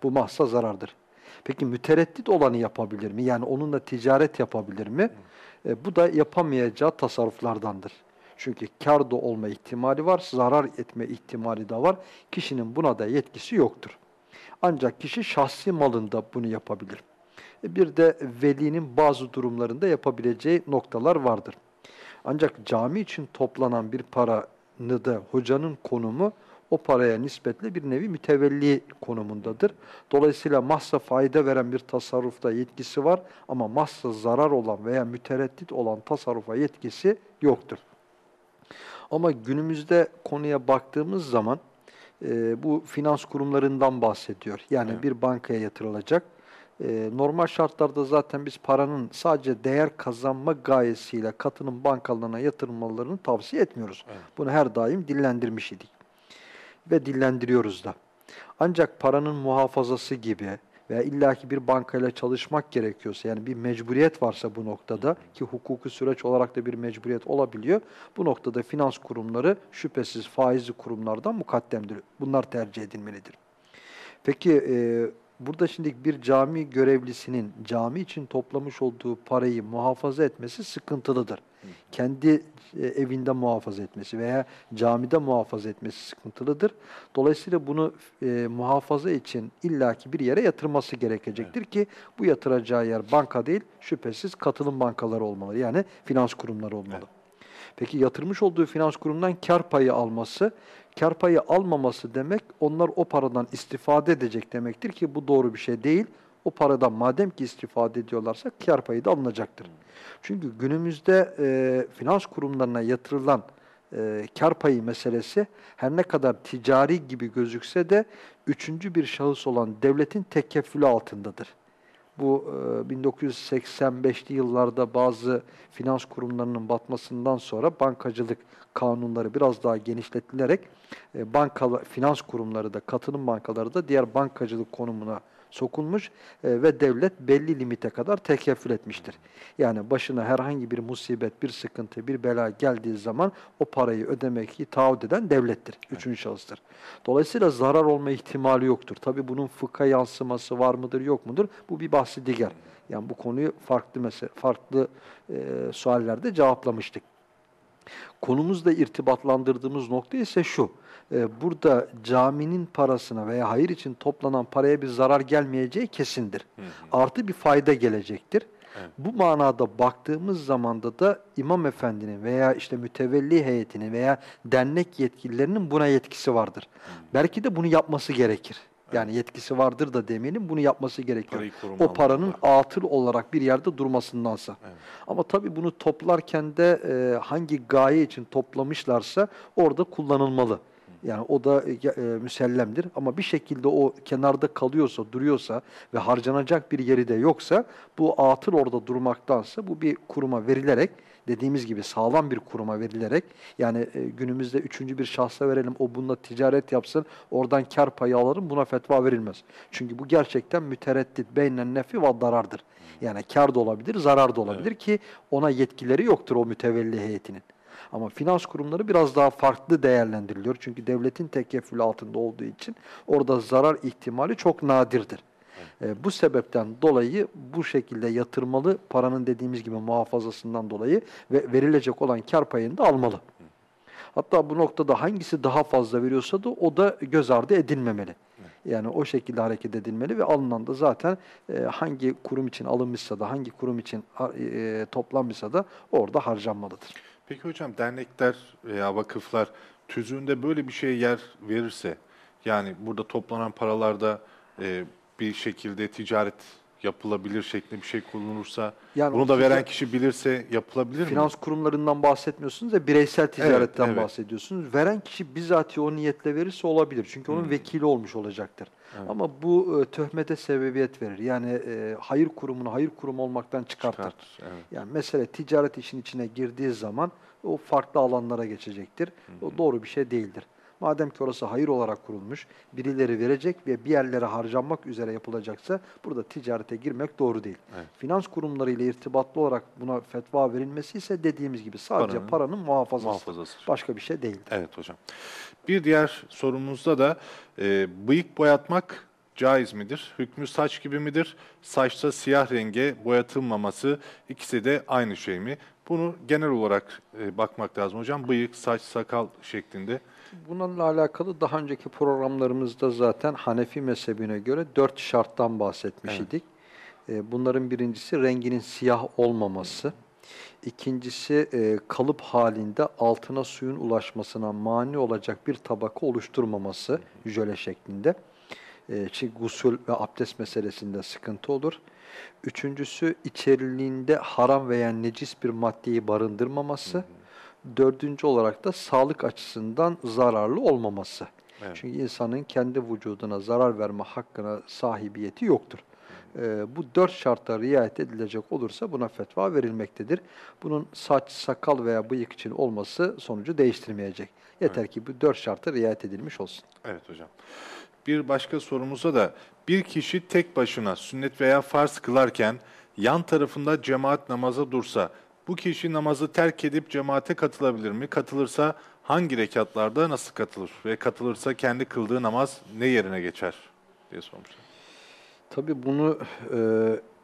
Speaker 2: Bu mahsa zarardır. Peki mütereddit olanı yapabilir mi? Yani onunla ticaret yapabilir mi? E, bu da yapamayacağı tasarruflardandır. Çünkü kar da olma ihtimali var, zarar etme ihtimali de var. Kişinin buna da yetkisi yoktur. Ancak kişi şahsi malında bunu yapabilir. E, bir de velinin bazı durumlarında yapabileceği noktalar vardır. Ancak cami için toplanan bir paranı da hocanın konumu o paraya nispetle bir nevi mütevelli konumundadır. Dolayısıyla mahsa fayda veren bir tasarrufta yetkisi var ama mahsa zarar olan veya mütereddit olan tasarrufa yetkisi yoktur. Ama günümüzde konuya baktığımız zaman e, bu finans kurumlarından bahsediyor. Yani evet. bir bankaya yatırılacak. E, normal şartlarda zaten biz paranın sadece değer kazanma gayesiyle katının bankalarına yatırmalarını tavsiye etmiyoruz. Evet. Bunu her daim dillendirmiş idik ve dillendiriyoruz da. Ancak paranın muhafazası gibi veya illaki bir bankayla çalışmak gerekiyorsa yani bir mecburiyet varsa bu noktada ki hukuki süreç olarak da bir mecburiyet olabiliyor. Bu noktada finans kurumları şüphesiz faizli kurumlardan mukaddemdir. Bunlar tercih edilmelidir. Peki e, burada şimdi bir cami görevlisinin cami için toplamış olduğu parayı muhafaza etmesi sıkıntılıdır. Kendi e, evinde muhafaza etmesi veya camide muhafaza etmesi sıkıntılıdır. Dolayısıyla bunu e, muhafaza için illaki bir yere yatırması gerekecektir evet. ki bu yatıracağı yer banka değil şüphesiz katılım bankaları olmalı. Yani finans kurumları olmalı. Evet. Peki yatırmış olduğu finans kurumundan kar payı alması, kar payı almaması demek onlar o paradan istifade edecek demektir ki bu doğru bir şey değil. O paradan madem ki istifade ediyorlarsa kar payı da alınacaktır. Çünkü günümüzde e, finans kurumlarına yatırılan e, kar payı meselesi her ne kadar ticari gibi gözükse de üçüncü bir şahıs olan devletin tekeffülü altındadır. Bu e, 1985'li yıllarda bazı finans kurumlarının batmasından sonra bankacılık kanunları biraz daha genişletilerek e, banka finans kurumları da katılım bankaları da diğer bankacılık konumuna sokulmuş e, ve devlet belli limite kadar tekeffül etmiştir. Yani başına herhangi bir musibet, bir sıkıntı, bir bela geldiği zaman o parayı ödemek taahhüt eden devlettir. Üçüncü şahıstır. Dolayısıyla zarar olma ihtimali yoktur. Tabi bunun fıkha yansıması var mıdır yok mudur? Bu bir bahsi diğer. Yani bu konuyu farklı mesela farklı e, suallerde cevaplamıştık. Konumuzla irtibatlandırdığımız nokta ise şu. E, burada caminin parasına veya hayır için toplanan paraya bir zarar gelmeyeceği kesindir. Hı hı. Artı bir fayda gelecektir. Evet. Bu manada baktığımız zamanda da imam efendinin veya işte mütevelli heyetinin veya dernek yetkililerinin buna yetkisi vardır. Hı. Belki de bunu yapması gerekir. Yani yetkisi vardır da demeyelim bunu yapması gerekiyor. O paranın var. atıl olarak bir yerde durmasındansa. Evet. Ama tabii bunu toplarken de e, hangi gaye için toplamışlarsa orada kullanılmalı. Yani o da e, e, müsellemdir ama bir şekilde o kenarda kalıyorsa, duruyorsa ve harcanacak bir yeri de yoksa bu atıl orada durmaktansa bu bir kuruma verilerek dediğimiz gibi sağlam bir kuruma verilerek yani e, günümüzde üçüncü bir şahsa verelim o bununla ticaret yapsın oradan kar payı alırım buna fetva verilmez. Çünkü bu gerçekten mütereddit beynen nefi ve darardır. Yani kar da olabilir zarar da olabilir evet. ki ona yetkileri yoktur o mütevelli heyetinin. Ama finans kurumları biraz daha farklı değerlendiriliyor. Çünkü devletin tekeffülü altında olduğu için orada zarar ihtimali çok nadirdir. E, bu sebepten dolayı bu şekilde yatırmalı paranın dediğimiz gibi muhafazasından dolayı ve verilecek olan kar payını da almalı. Hatta bu noktada hangisi daha fazla veriyorsa da o da göz ardı edilmemeli. Yani o şekilde hareket edilmeli ve alınan da zaten e, hangi kurum için alınmışsa da hangi kurum için e, toplanmışsa da orada harcanmalıdır.
Speaker 1: Peki hocam dernekler veya vakıflar tüzüğünde böyle bir şeye yer verirse yani burada toplanan paralarda e, bir şekilde ticaret yapılabilir şeklinde bir şey kullanılırsa, yani bunu da veren kişi bilirse yapılabilir
Speaker 2: finans mi? Finans kurumlarından bahsetmiyorsunuz da bireysel ticaretten evet, evet. bahsediyorsunuz. Veren kişi bizatihi o niyetle verirse olabilir. Çünkü onun hmm. vekili olmuş olacaktır. Evet. Ama bu e, töhmete sebebiyet verir. Yani e, hayır kurumunu hayır kurum olmaktan çıkartır. çıkartır evet. Yani mesele ticaret işin içine girdiği zaman o farklı alanlara geçecektir. Hmm. O doğru bir şey değildir. Madem ki orası hayır olarak kurulmuş, birileri verecek ve bir yerlere harcanmak üzere yapılacaksa burada ticarete girmek doğru değil. Evet. Finans kurumları ile irtibatlı olarak buna fetva verilmesi ise dediğimiz gibi sadece paranın, paranın muhafazası. muhafazası. Başka bir şey değil.
Speaker 1: Evet hocam. Bir diğer sorumuzda da e, bıyık boyatmak caiz midir? Hükmü saç gibi midir? Saçta siyah renge boyatılmaması ikisi de aynı şey mi? Bunu genel olarak e, bakmak lazım hocam. Bıyık, saç, sakal şeklinde.
Speaker 2: Bununla alakalı daha önceki programlarımızda zaten Hanefi mezhebine göre dört şarttan bahsetmiş evet. idik. Ee, bunların birincisi renginin siyah olmaması. İkincisi e, kalıp halinde altına suyun ulaşmasına mani olacak bir tabaka oluşturmaması jöle şeklinde. Çünkü gusül ve abdest meselesinde sıkıntı olur. Üçüncüsü içeriliğinde haram veya necis bir maddeyi barındırmaması. Hı hı. Dördüncü olarak da sağlık açısından zararlı olmaması. Evet. Çünkü insanın kendi vücuduna zarar verme hakkına sahibiyeti yoktur. Ee, bu dört şarta riayet edilecek olursa buna fetva verilmektedir. Bunun saç, sakal veya bıyık için olması sonucu değiştirmeyecek. Yeter evet. ki bu dört şarta riayet edilmiş olsun.
Speaker 1: Evet hocam. Bir başka sorumuza da bir kişi tek başına sünnet veya farz kılarken yan tarafında cemaat namaza dursa bu kişi namazı terk edip cemaate katılabilir mi? Katılırsa hangi rekatlarda nasıl katılır? Ve katılırsa kendi kıldığı namaz ne yerine geçer diye sormuşlar.
Speaker 2: Tabii bunu e,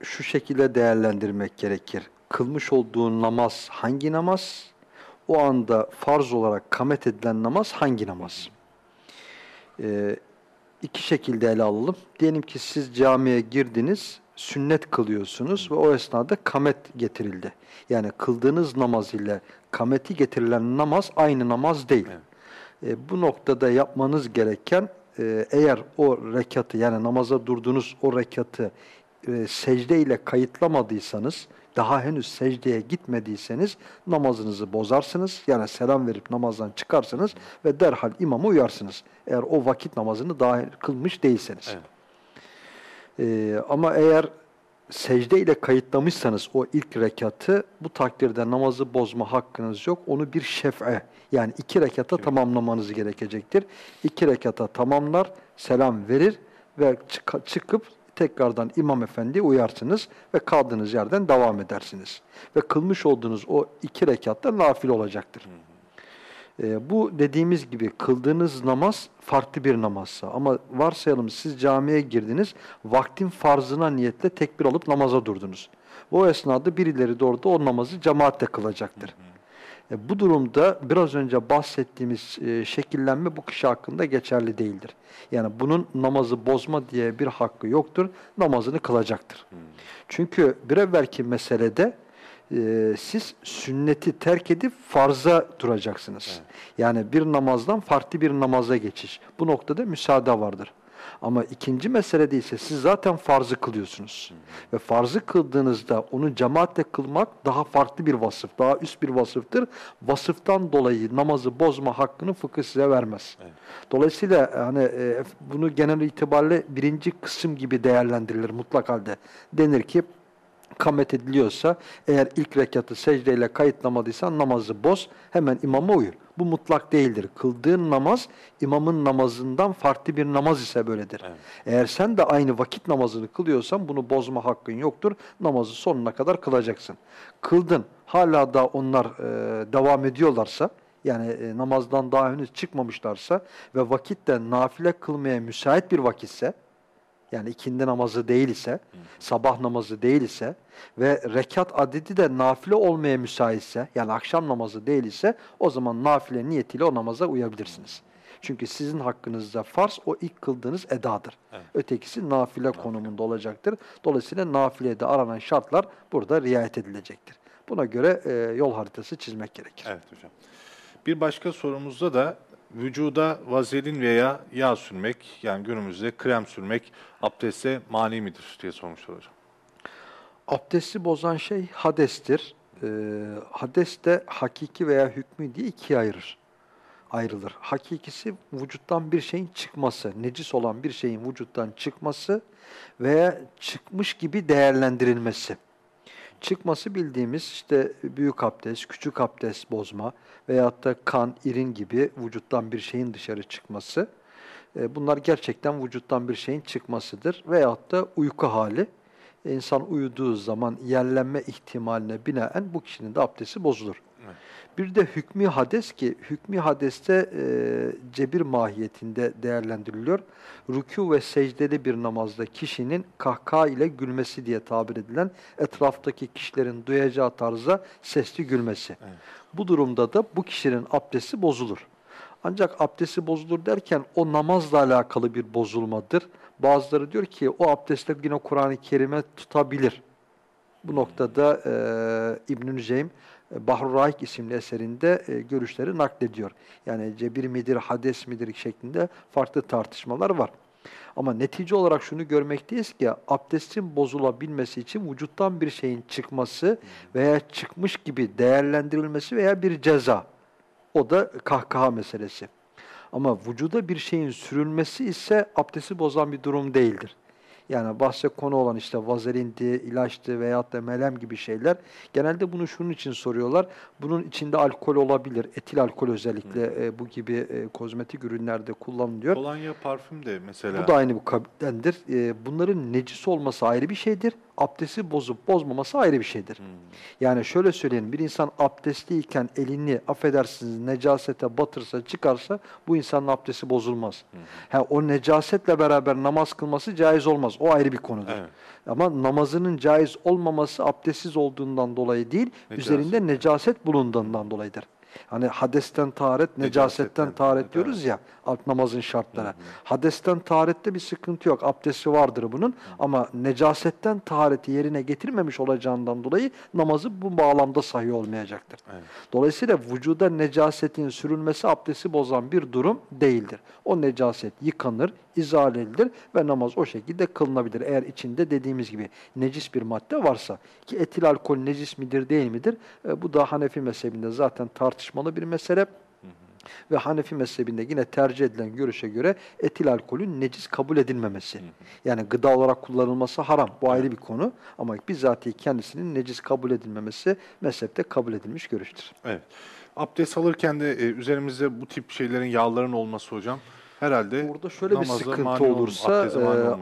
Speaker 2: şu şekilde değerlendirmek gerekir. Kılmış olduğu namaz hangi namaz? O anda farz olarak kamet edilen namaz hangi namaz? E, iki şekilde ele alalım. Diyelim ki siz camiye girdiniz, sünnet kılıyorsunuz ve o esnada kamet getirildi. Yani kıldığınız namaz ile kameti getirilen namaz aynı namaz değil. Evet. E, bu noktada yapmanız gereken e, eğer o rekatı yani namaza durduğunuz o rekatı e, secde ile kayıtlamadıysanız daha henüz secdeye gitmediyseniz namazınızı bozarsınız. Yani selam verip namazdan çıkarsınız ve derhal imama uyarsınız. Eğer o vakit namazını daha kılmış değilseniz.
Speaker 1: Evet.
Speaker 2: Ee, ama eğer secde ile kayıtlamışsanız o ilk rekatı bu takdirde namazı bozma hakkınız yok. Onu bir şef'e yani iki rekata tamamlamanız gerekecektir. İki rekata tamamlar, selam verir ve çık- çıkıp tekrardan imam efendi uyarsınız ve kaldığınız yerden devam edersiniz. Ve kılmış olduğunuz o iki rekatta nafil olacaktır. Ee, bu dediğimiz gibi kıldığınız namaz farklı bir namazsa ama varsayalım siz camiye girdiniz, vaktin farzına niyetle tekbir alıp namaza durdunuz. O esnada birileri de orada o namazı cemaatle kılacaktır. E, bu durumda biraz önce bahsettiğimiz e, şekillenme bu kişi hakkında geçerli değildir. Yani bunun namazı bozma diye bir hakkı yoktur, namazını kılacaktır. Çünkü bir evvelki meselede e, siz sünneti terk edip farza duracaksınız. Yani bir namazdan farklı bir namaza geçiş. Bu noktada müsaade vardır. Ama ikinci meselede ise siz zaten farzı kılıyorsunuz. Ve farzı kıldığınızda onu cemaatle kılmak daha farklı bir vasıf, daha üst bir vasıftır. Vasıftan dolayı namazı bozma hakkını fıkıh size vermez. Dolayısıyla hani e, bunu genel itibariyle birinci kısım gibi değerlendirilir mutlak halde. Denir ki kamet ediliyorsa eğer ilk rekatı secdeyle kayıtlamadıysan namazı boz hemen imama uyur. Bu mutlak değildir. Kıldığın namaz imamın namazından farklı bir namaz ise böyledir. Eğer sen de aynı vakit namazını kılıyorsan bunu bozma hakkın yoktur. Namazı sonuna kadar kılacaksın. Kıldın hala da onlar e, devam ediyorlarsa yani e, namazdan daha henüz çıkmamışlarsa ve vakit de nafile kılmaya müsait bir vakitse yani ikindi namazı değil ise, sabah namazı değil ise ve rekat adedi de nafile olmaya müsaitse, yani akşam namazı değil ise o zaman nafile niyetiyle o namaza uyabilirsiniz. Çünkü sizin hakkınızda farz o ilk kıldığınız edadır. Ötekisi nafile konumunda olacaktır. Dolayısıyla nafilede aranan şartlar burada riayet edilecektir. Buna göre e, yol haritası çizmek gerekir.
Speaker 1: Evet hocam. Bir başka sorumuzda da vücuda vazelin veya yağ sürmek yani günümüzde krem sürmek abdeste mani midir diye sormuşlar hocam.
Speaker 2: Abdesti bozan şey hadestir. Ee, hades de hakiki veya hükmü diye ikiye ayırır. ayrılır. Hakikisi vücuttan bir şeyin çıkması, necis olan bir şeyin vücuttan çıkması veya çıkmış gibi değerlendirilmesi. Çıkması bildiğimiz işte büyük abdest, küçük abdest bozma veyahut da kan, irin gibi vücuttan bir şeyin dışarı çıkması. E, Bunlar gerçekten vücuttan bir şeyin çıkmasıdır. Veyahut da uyku hali. İnsan uyuduğu zaman yerlenme ihtimaline binaen bu kişinin de abdesti bozulur.
Speaker 1: Evet.
Speaker 2: Bir de hükmü hades ki hükmü hadeste e, cebir mahiyetinde değerlendiriliyor. Rükû ve secdeli bir namazda kişinin kahkaha ile gülmesi diye tabir edilen etraftaki kişilerin duyacağı tarza sesli gülmesi.
Speaker 1: Evet.
Speaker 2: Bu durumda da bu kişinin abdesti bozulur. Ancak abdesti bozulur derken o namazla alakalı bir bozulmadır. Bazıları diyor ki o abdestle yine Kur'an-ı Kerim'e tutabilir. Bu noktada e, İbn-i Nüceym e, Bahr-ı Raik isimli eserinde e, görüşleri naklediyor. Yani cebir midir, hades midir şeklinde farklı tartışmalar var. Ama netice olarak şunu görmekteyiz ki abdestin bozulabilmesi için vücuttan bir şeyin çıkması veya çıkmış gibi değerlendirilmesi veya bir ceza. O da kahkaha meselesi. Ama vücuda bir şeyin sürülmesi ise abdesti bozan bir durum değildir. Yani bahse konu olan işte vazelindi, ilaçtı veyahut da melem gibi şeyler. Genelde bunu şunun için soruyorlar. Bunun içinde alkol olabilir. Etil alkol özellikle e, bu gibi e, kozmetik ürünlerde kullanılıyor.
Speaker 1: Kolonya, parfüm de mesela.
Speaker 2: Bu da aynı bu kabildendir. E, bunların necis olması ayrı bir şeydir. Abdesti bozup bozmaması ayrı bir şeydir.
Speaker 1: Hmm.
Speaker 2: Yani şöyle söyleyelim, bir insan abdestliyken elini affedersiniz necasete batırsa, çıkarsa bu insanın abdesti bozulmaz. Ha, o necasetle beraber namaz kılması caiz olmaz. O ayrı bir konudur.
Speaker 1: Evet.
Speaker 2: Ama namazının caiz olmaması abdestsiz olduğundan dolayı değil,
Speaker 1: Necaset.
Speaker 2: üzerinde necaset bulunduğundan dolayıdır. Hani hadesten taharet, necasetten taharet diyoruz ya alt namazın şartları. Hadesten taharette bir sıkıntı yok. Abdesti vardır bunun. Ama necasetten tahareti yerine getirmemiş olacağından dolayı namazı bu bağlamda sahih olmayacaktır.
Speaker 1: Evet.
Speaker 2: Dolayısıyla vücuda necasetin sürülmesi abdesti bozan bir durum değildir. O necaset yıkanır, izale edilir ve namaz o şekilde kılınabilir. Eğer içinde dediğimiz gibi necis bir madde varsa ki etil alkol necis midir değil midir? E, bu da Hanefi mezhebinde zaten tartışmalı bir mesele. Ve Hanefi mezhebinde yine tercih edilen görüşe göre etil alkolün necis kabul edilmemesi. Yani gıda olarak kullanılması haram. Bu ayrı bir konu. Ama bizatihi kendisinin necis kabul edilmemesi mezhepte kabul edilmiş görüştür.
Speaker 1: Evet. Abdest alırken de e, üzerimizde bu tip şeylerin yağların olması hocam herhalde
Speaker 2: Burada şöyle bir sıkıntı olursa e,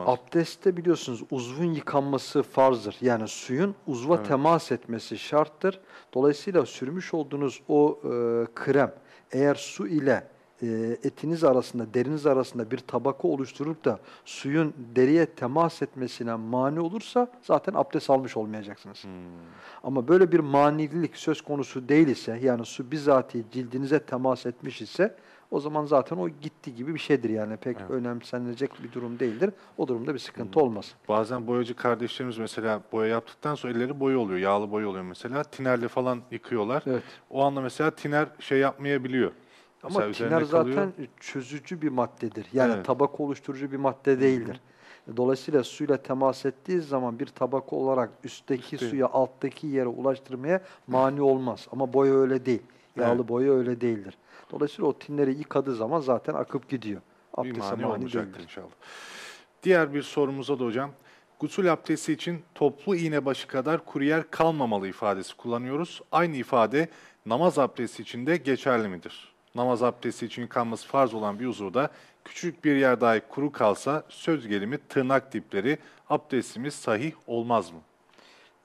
Speaker 2: abdestte biliyorsunuz uzvun yıkanması farzdır. Yani suyun uzva
Speaker 1: Evet.
Speaker 2: temas etmesi şarttır. Dolayısıyla sürmüş olduğunuz o e, krem eğer su ile e, etiniz arasında, deriniz arasında bir tabaka oluşturup da suyun deriye temas etmesine mani olursa zaten abdest almış olmayacaksınız.
Speaker 1: Hmm.
Speaker 2: Ama böyle bir manilik söz konusu değil ise yani su bizatihi cildinize temas etmiş ise o zaman zaten o gitti gibi bir şeydir yani pek
Speaker 1: Evet.
Speaker 2: önemsenecek bir durum değildir. O durumda bir sıkıntı olmaz.
Speaker 1: Bazen boyacı kardeşlerimiz mesela boya yaptıktan sonra elleri boya oluyor, yağlı boya oluyor mesela. Tinerle falan yıkıyorlar.
Speaker 2: Evet.
Speaker 1: O anda mesela tiner şey yapmayabiliyor. Mesela
Speaker 2: Ama
Speaker 1: üzerine
Speaker 2: tiner zaten
Speaker 1: kalıyor.
Speaker 2: çözücü bir maddedir. Yani
Speaker 1: Evet.
Speaker 2: tabaka oluşturucu bir madde değildir. Dolayısıyla suyla temas ettiği zaman bir tabaka olarak üstteki
Speaker 1: Üstte.
Speaker 2: suya alttaki yere ulaştırmaya mani olmaz. Ama boya öyle değil. Yağlı
Speaker 1: Evet.
Speaker 2: boya öyle değildir. Dolayısıyla o tinleri yıkadığı zaman zaten akıp gidiyor.
Speaker 1: bir
Speaker 2: Abdeste
Speaker 1: mani olmayacaktır inşallah. Diğer bir sorumuza da hocam. Gusül abdesti için toplu iğne başı kadar kuru yer kalmamalı ifadesi kullanıyoruz. Aynı ifade namaz abdesti için de geçerli midir? Namaz abdesti için yıkanması farz olan bir uzuvda küçük bir yer dahi kuru kalsa söz gelimi tırnak dipleri abdestimiz sahih olmaz mı?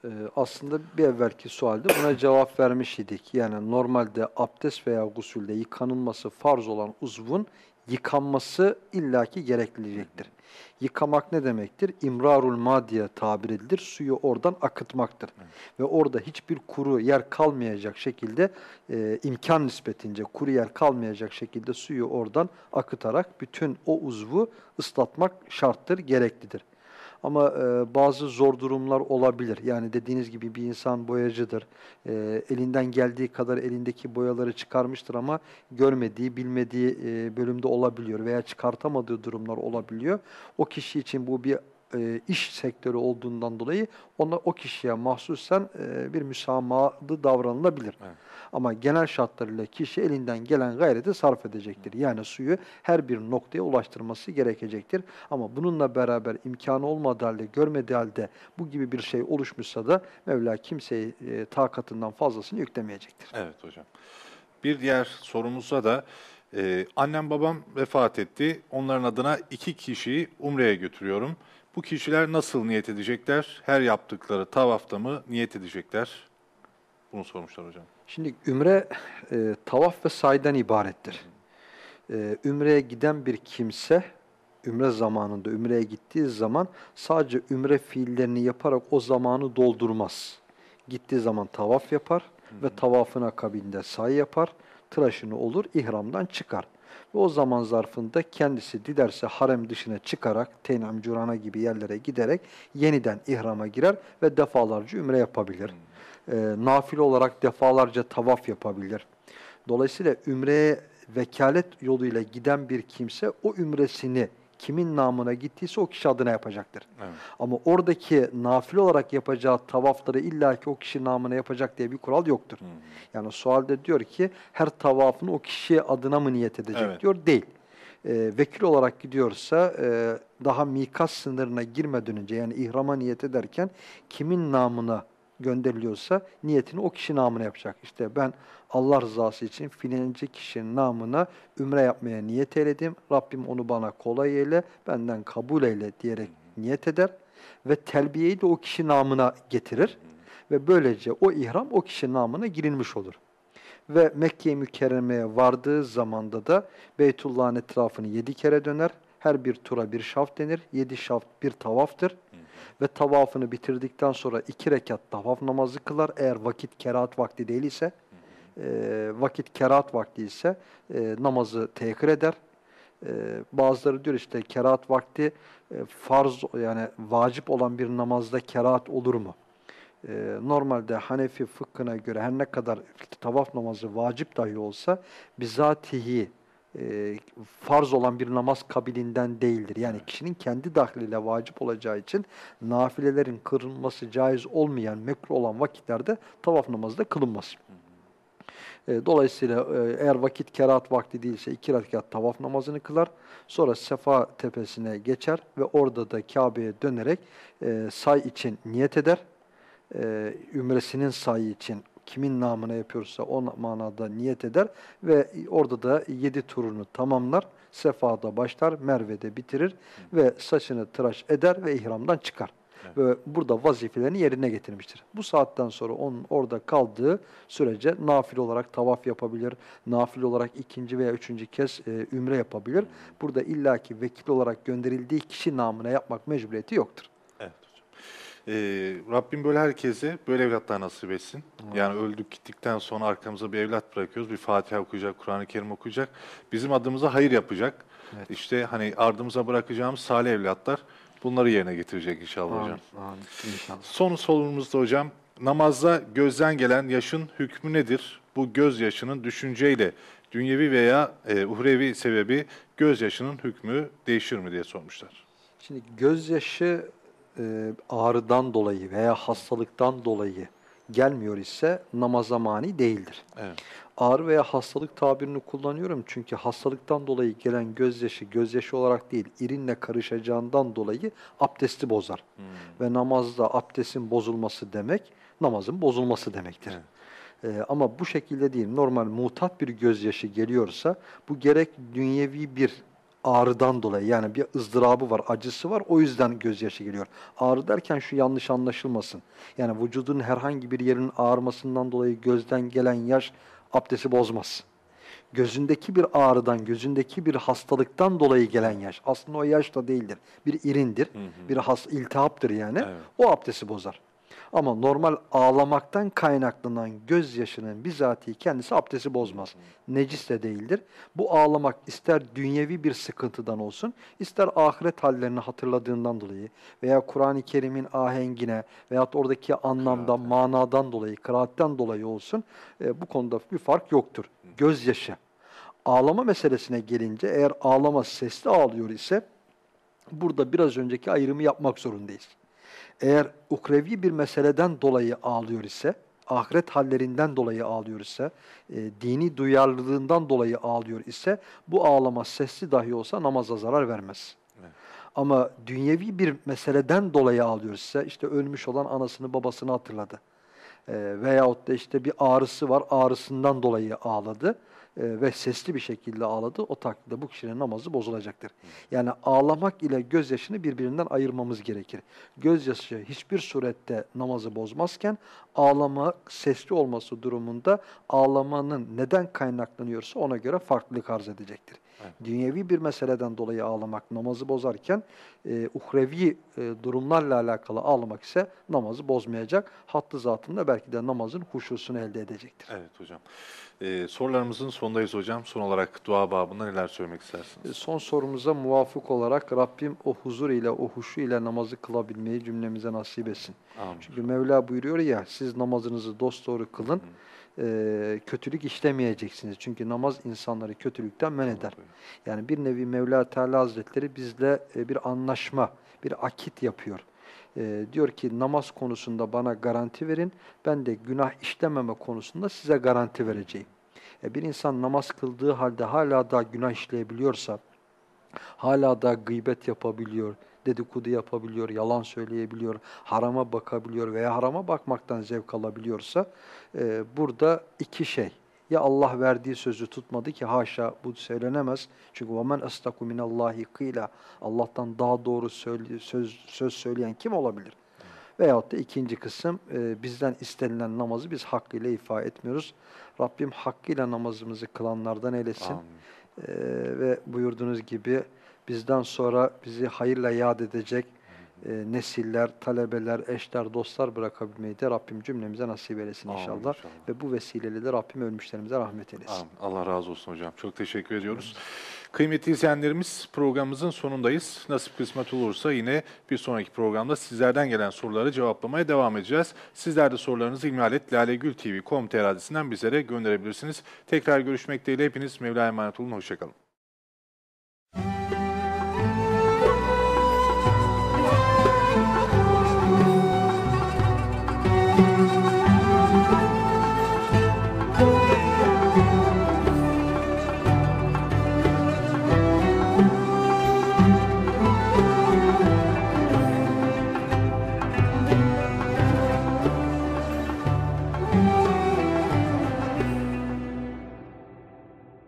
Speaker 2: Ee, aslında bir evvelki sualde buna cevap vermiş idik. Yani normalde abdest veya gusülde yıkanılması farz olan uzvun yıkanması illaki gereklilecektir. Yıkamak ne demektir? İmrarul ma diye tabir edilir. Suyu oradan akıtmaktır. Ve orada hiçbir kuru yer kalmayacak şekilde e, imkan nispetince kuru yer kalmayacak şekilde suyu oradan akıtarak bütün o uzvu ıslatmak şarttır, gereklidir. Ama e, bazı zor durumlar olabilir. Yani dediğiniz gibi bir insan boyacıdır. E, elinden geldiği kadar elindeki boyaları çıkarmıştır ama görmediği, bilmediği e, bölümde olabiliyor veya çıkartamadığı durumlar olabiliyor. O kişi için bu bir e, iş sektörü olduğundan dolayı ona o kişiye mahsusen e, bir müsamahalı davranılabilir.
Speaker 1: Evet.
Speaker 2: Ama genel şartlarıyla kişi elinden gelen gayreti sarf edecektir. Yani suyu her bir noktaya ulaştırması gerekecektir. Ama bununla beraber imkanı olmadığı halde, görmediği halde bu gibi bir şey oluşmuşsa da Mevla kimseyi e, takatından fazlasını yüklemeyecektir.
Speaker 1: Evet hocam. Bir diğer sorumuzda da e, annem babam vefat etti. Onların adına iki kişiyi Umre'ye götürüyorum. Bu kişiler nasıl niyet edecekler? Her yaptıkları tavafta mı niyet edecekler? Bunu sormuşlar hocam.
Speaker 2: Şimdi ümre e, tavaf ve saydan ibarettir. E, ümreye giden bir kimse ümre zamanında ümreye gittiği zaman sadece ümre fiillerini yaparak o zamanı doldurmaz. Gittiği zaman tavaf yapar ve tavafın akabinde say yapar, tıraşını olur, ihramdan çıkar. Ve o zaman zarfında kendisi dilerse harem dışına çıkarak, Teynam, Curana gibi yerlere giderek yeniden ihrama girer ve defalarca ümre yapabilir. E, nafile olarak defalarca tavaf yapabilir. Dolayısıyla ümreye vekalet yoluyla giden bir kimse o ümresini kimin namına gittiyse o kişi adına yapacaktır.
Speaker 1: Evet.
Speaker 2: Ama oradaki nafile olarak yapacağı tavafları illaki o kişi namına yapacak diye bir kural yoktur. Yani sualde diyor ki her tavafını o kişi adına mı niyet edecek
Speaker 1: Evet.
Speaker 2: diyor. Değil. Ee, vekil olarak gidiyorsa e, daha mikas sınırına girmeden önce yani ihrama niyet ederken kimin namına gönderiliyorsa niyetini o kişi namına yapacak. İşte ben Allah rızası için filanca kişinin namına ümre yapmaya niyet eyledim. Rabbim onu bana kolay eyle, benden kabul eyle diyerek niyet eder ve telbiyeyi de o kişi namına getirir ve böylece o ihram o kişi namına girilmiş olur. Ve Mekke-i Mükerreme'ye vardığı zamanda da Beytullah'ın etrafını yedi kere döner. Her bir tura bir şaft denir. Yedi şaft bir tavaftır. Ve tavafını bitirdikten sonra iki rekat tavaf namazı kılar. Eğer vakit kerahat vakti değil ise E, vakit kerahat vakti ise e, namazı tehir eder. E, bazıları diyor işte kerahat vakti e, farz yani vacip olan bir namazda kerahat olur mu? E, normalde Hanefi fıkhına göre her ne kadar tavaf namazı vacip dahi olsa bizatihi e, farz olan bir namaz kabilinden değildir. Yani kişinin kendi dahiliyle vacip olacağı için nafilelerin kırılması caiz olmayan, mekruh olan vakitlerde tavaf namazı da kılınmaz. E, dolayısıyla e, eğer vakit kerahat vakti değilse iki rekat tavaf namazını kılar. Sonra Sefa tepesine geçer ve orada da Kabe'ye dönerek e, say için niyet eder. E, ümresinin sayı için kimin namına yapıyorsa o manada niyet eder ve orada da yedi turunu tamamlar. Sefa'da başlar, Merve'de bitirir ve saçını tıraş eder ve ihramdan çıkar. Evet. Ve burada vazifelerini yerine getirmiştir. Bu saatten sonra onun orada kaldığı sürece nafile olarak tavaf yapabilir, nafile olarak ikinci veya üçüncü kez e, ümre yapabilir. Burada illaki vekil olarak gönderildiği kişi namına yapmak mecburiyeti yoktur.
Speaker 1: Ee, Rabbim böyle herkese böyle evlatlar nasip etsin. Hmm. Yani öldük gittikten sonra arkamıza bir evlat bırakıyoruz. Bir Fatiha okuyacak, Kur'an-ı Kerim okuyacak. Bizim adımıza hayır yapacak. Evet. İşte hani ardımıza bırakacağımız salih evlatlar bunları yerine getirecek inşallah amin, hocam. Amin, inşallah. Son sorumuzda hocam. Namazda gözden gelen yaşın hükmü nedir? Bu gözyaşının düşünceyle dünyevi veya e, uhrevi sebebi gözyaşının hükmü değişir mi diye sormuşlar.
Speaker 2: Şimdi gözyaşı e, ağrıdan dolayı veya hastalıktan dolayı gelmiyor ise namaza mani değildir. Evet. Ağrı veya hastalık tabirini kullanıyorum çünkü hastalıktan dolayı gelen gözyaşı gözyaşı olarak değil irinle karışacağından dolayı abdesti bozar. Hmm. Ve namazda abdestin bozulması demek namazın bozulması demektir. Evet. Ee, ama bu şekilde değil normal mutat bir gözyaşı geliyorsa bu gerek dünyevi bir ağrıdan dolayı yani bir ızdırabı var, acısı var o yüzden gözyaşı geliyor. Ağrı derken şu yanlış anlaşılmasın. Yani vücudun herhangi bir yerinin ağrımasından dolayı gözden gelen yaş abdesti bozmaz. Gözündeki bir ağrıdan, gözündeki bir hastalıktan dolayı gelen yaş. Aslında o yaş da değildir. Bir irindir, hı hı. bir has, iltihaptır yani. Evet. O abdesti bozar. Ama normal ağlamaktan kaynaklanan gözyaşının bizatihi kendisi abdesti bozmaz. Necis de değildir. Bu ağlamak ister dünyevi bir sıkıntıdan olsun, ister ahiret hallerini hatırladığından dolayı veya Kur'an-ı Kerim'in ahengine veyahut oradaki anlamdan, manadan dolayı, kıraatten dolayı olsun e, bu konuda bir fark yoktur. Gözyaşı. Ağlama meselesine gelince eğer ağlama sesli ağlıyor ise burada biraz önceki ayrımı yapmak zorundayız. Eğer ukrevi bir meseleden dolayı ağlıyor ise, ahiret hallerinden dolayı ağlıyor ise, e, dini duyarlılığından dolayı ağlıyor ise bu ağlama sesli dahi olsa namaza zarar vermez. Ama dünyevi bir meseleden dolayı ağlıyor ise, işte ölmüş olan anasını babasını hatırladı. E, veyahut da işte bir ağrısı var, ağrısından dolayı ağladı e, ve sesli bir şekilde ağladı, o takdirde bu kişinin namazı bozulacaktır. Yani ağlamak ile gözyaşını birbirinden ayırmamız gerekir. Gözyaşı hiçbir surette namazı bozmazken ağlamak sesli olması durumunda ağlamanın neden kaynaklanıyorsa ona göre farklılık arz edecektir. Evet. Dünyevi bir meseleden dolayı ağlamak namazı bozarken e, uhrevi e, durumlarla alakalı ağlamak ise namazı bozmayacak. Hattı zatında belki de namazın huşusunu elde edecektir.
Speaker 1: Evet hocam. E, sorularımızın sonundayız hocam. Son olarak dua babında neler söylemek istersiniz?
Speaker 2: E, son sorumuza muvafık olarak Rabbim o huzur ile, o huşu ile namazı kılabilmeyi cümlemize nasip etsin. Amin. Çünkü Mevla buyuruyor ya, siz namazınızı dosdoğru kılın. Hı e, kötülük işlemeyeceksiniz. Çünkü namaz insanları kötülükten men eder. Yani bir nevi Mevla Teala Hazretleri bizle e, bir anlaşma, bir akit yapıyor. E, diyor ki namaz konusunda bana garanti verin, ben de günah işlememe konusunda size garanti vereceğim. E, bir insan namaz kıldığı halde hala da günah işleyebiliyorsa, hala da gıybet yapabiliyor, dedikodu yapabiliyor, yalan söyleyebiliyor, harama bakabiliyor veya harama bakmaktan zevk alabiliyorsa e, burada iki şey. Ya Allah verdiği sözü tutmadı ki haşa bu söylenemez. Çünkü وَمَنْ أَسْتَقُ مِنَ اللّٰهِ قِيلًا Allah'tan daha doğru söz, söz söyleyen kim olabilir? Veyahut da ikinci kısım e, bizden istenilen namazı biz hakkıyla ifa etmiyoruz. Rabbim hakkıyla namazımızı kılanlardan eylesin. E, ve buyurduğunuz gibi bizden sonra bizi hayırla yad edecek, e, nesiller, talebeler, eşler, dostlar bırakabilmeyi de Rabbim cümlemize nasip eylesin
Speaker 3: Amin
Speaker 2: inşallah.
Speaker 3: inşallah.
Speaker 2: Ve bu vesileyle de Rabbim ölmüşlerimize rahmet eylesin.
Speaker 1: Amin. Allah razı olsun hocam. Çok teşekkür ediyoruz. Kıymetli izleyenlerimiz programımızın sonundayız. Nasip kısmet olursa yine bir sonraki programda sizlerden gelen soruları cevaplamaya devam edeceğiz. Sizler de sorularınızı ilmihaletlalegültv.com.tr adresinden bizlere gönderebilirsiniz. Tekrar görüşmek dileğiyle hepiniz Mevla'ya emanet olun. Hoşçakalın.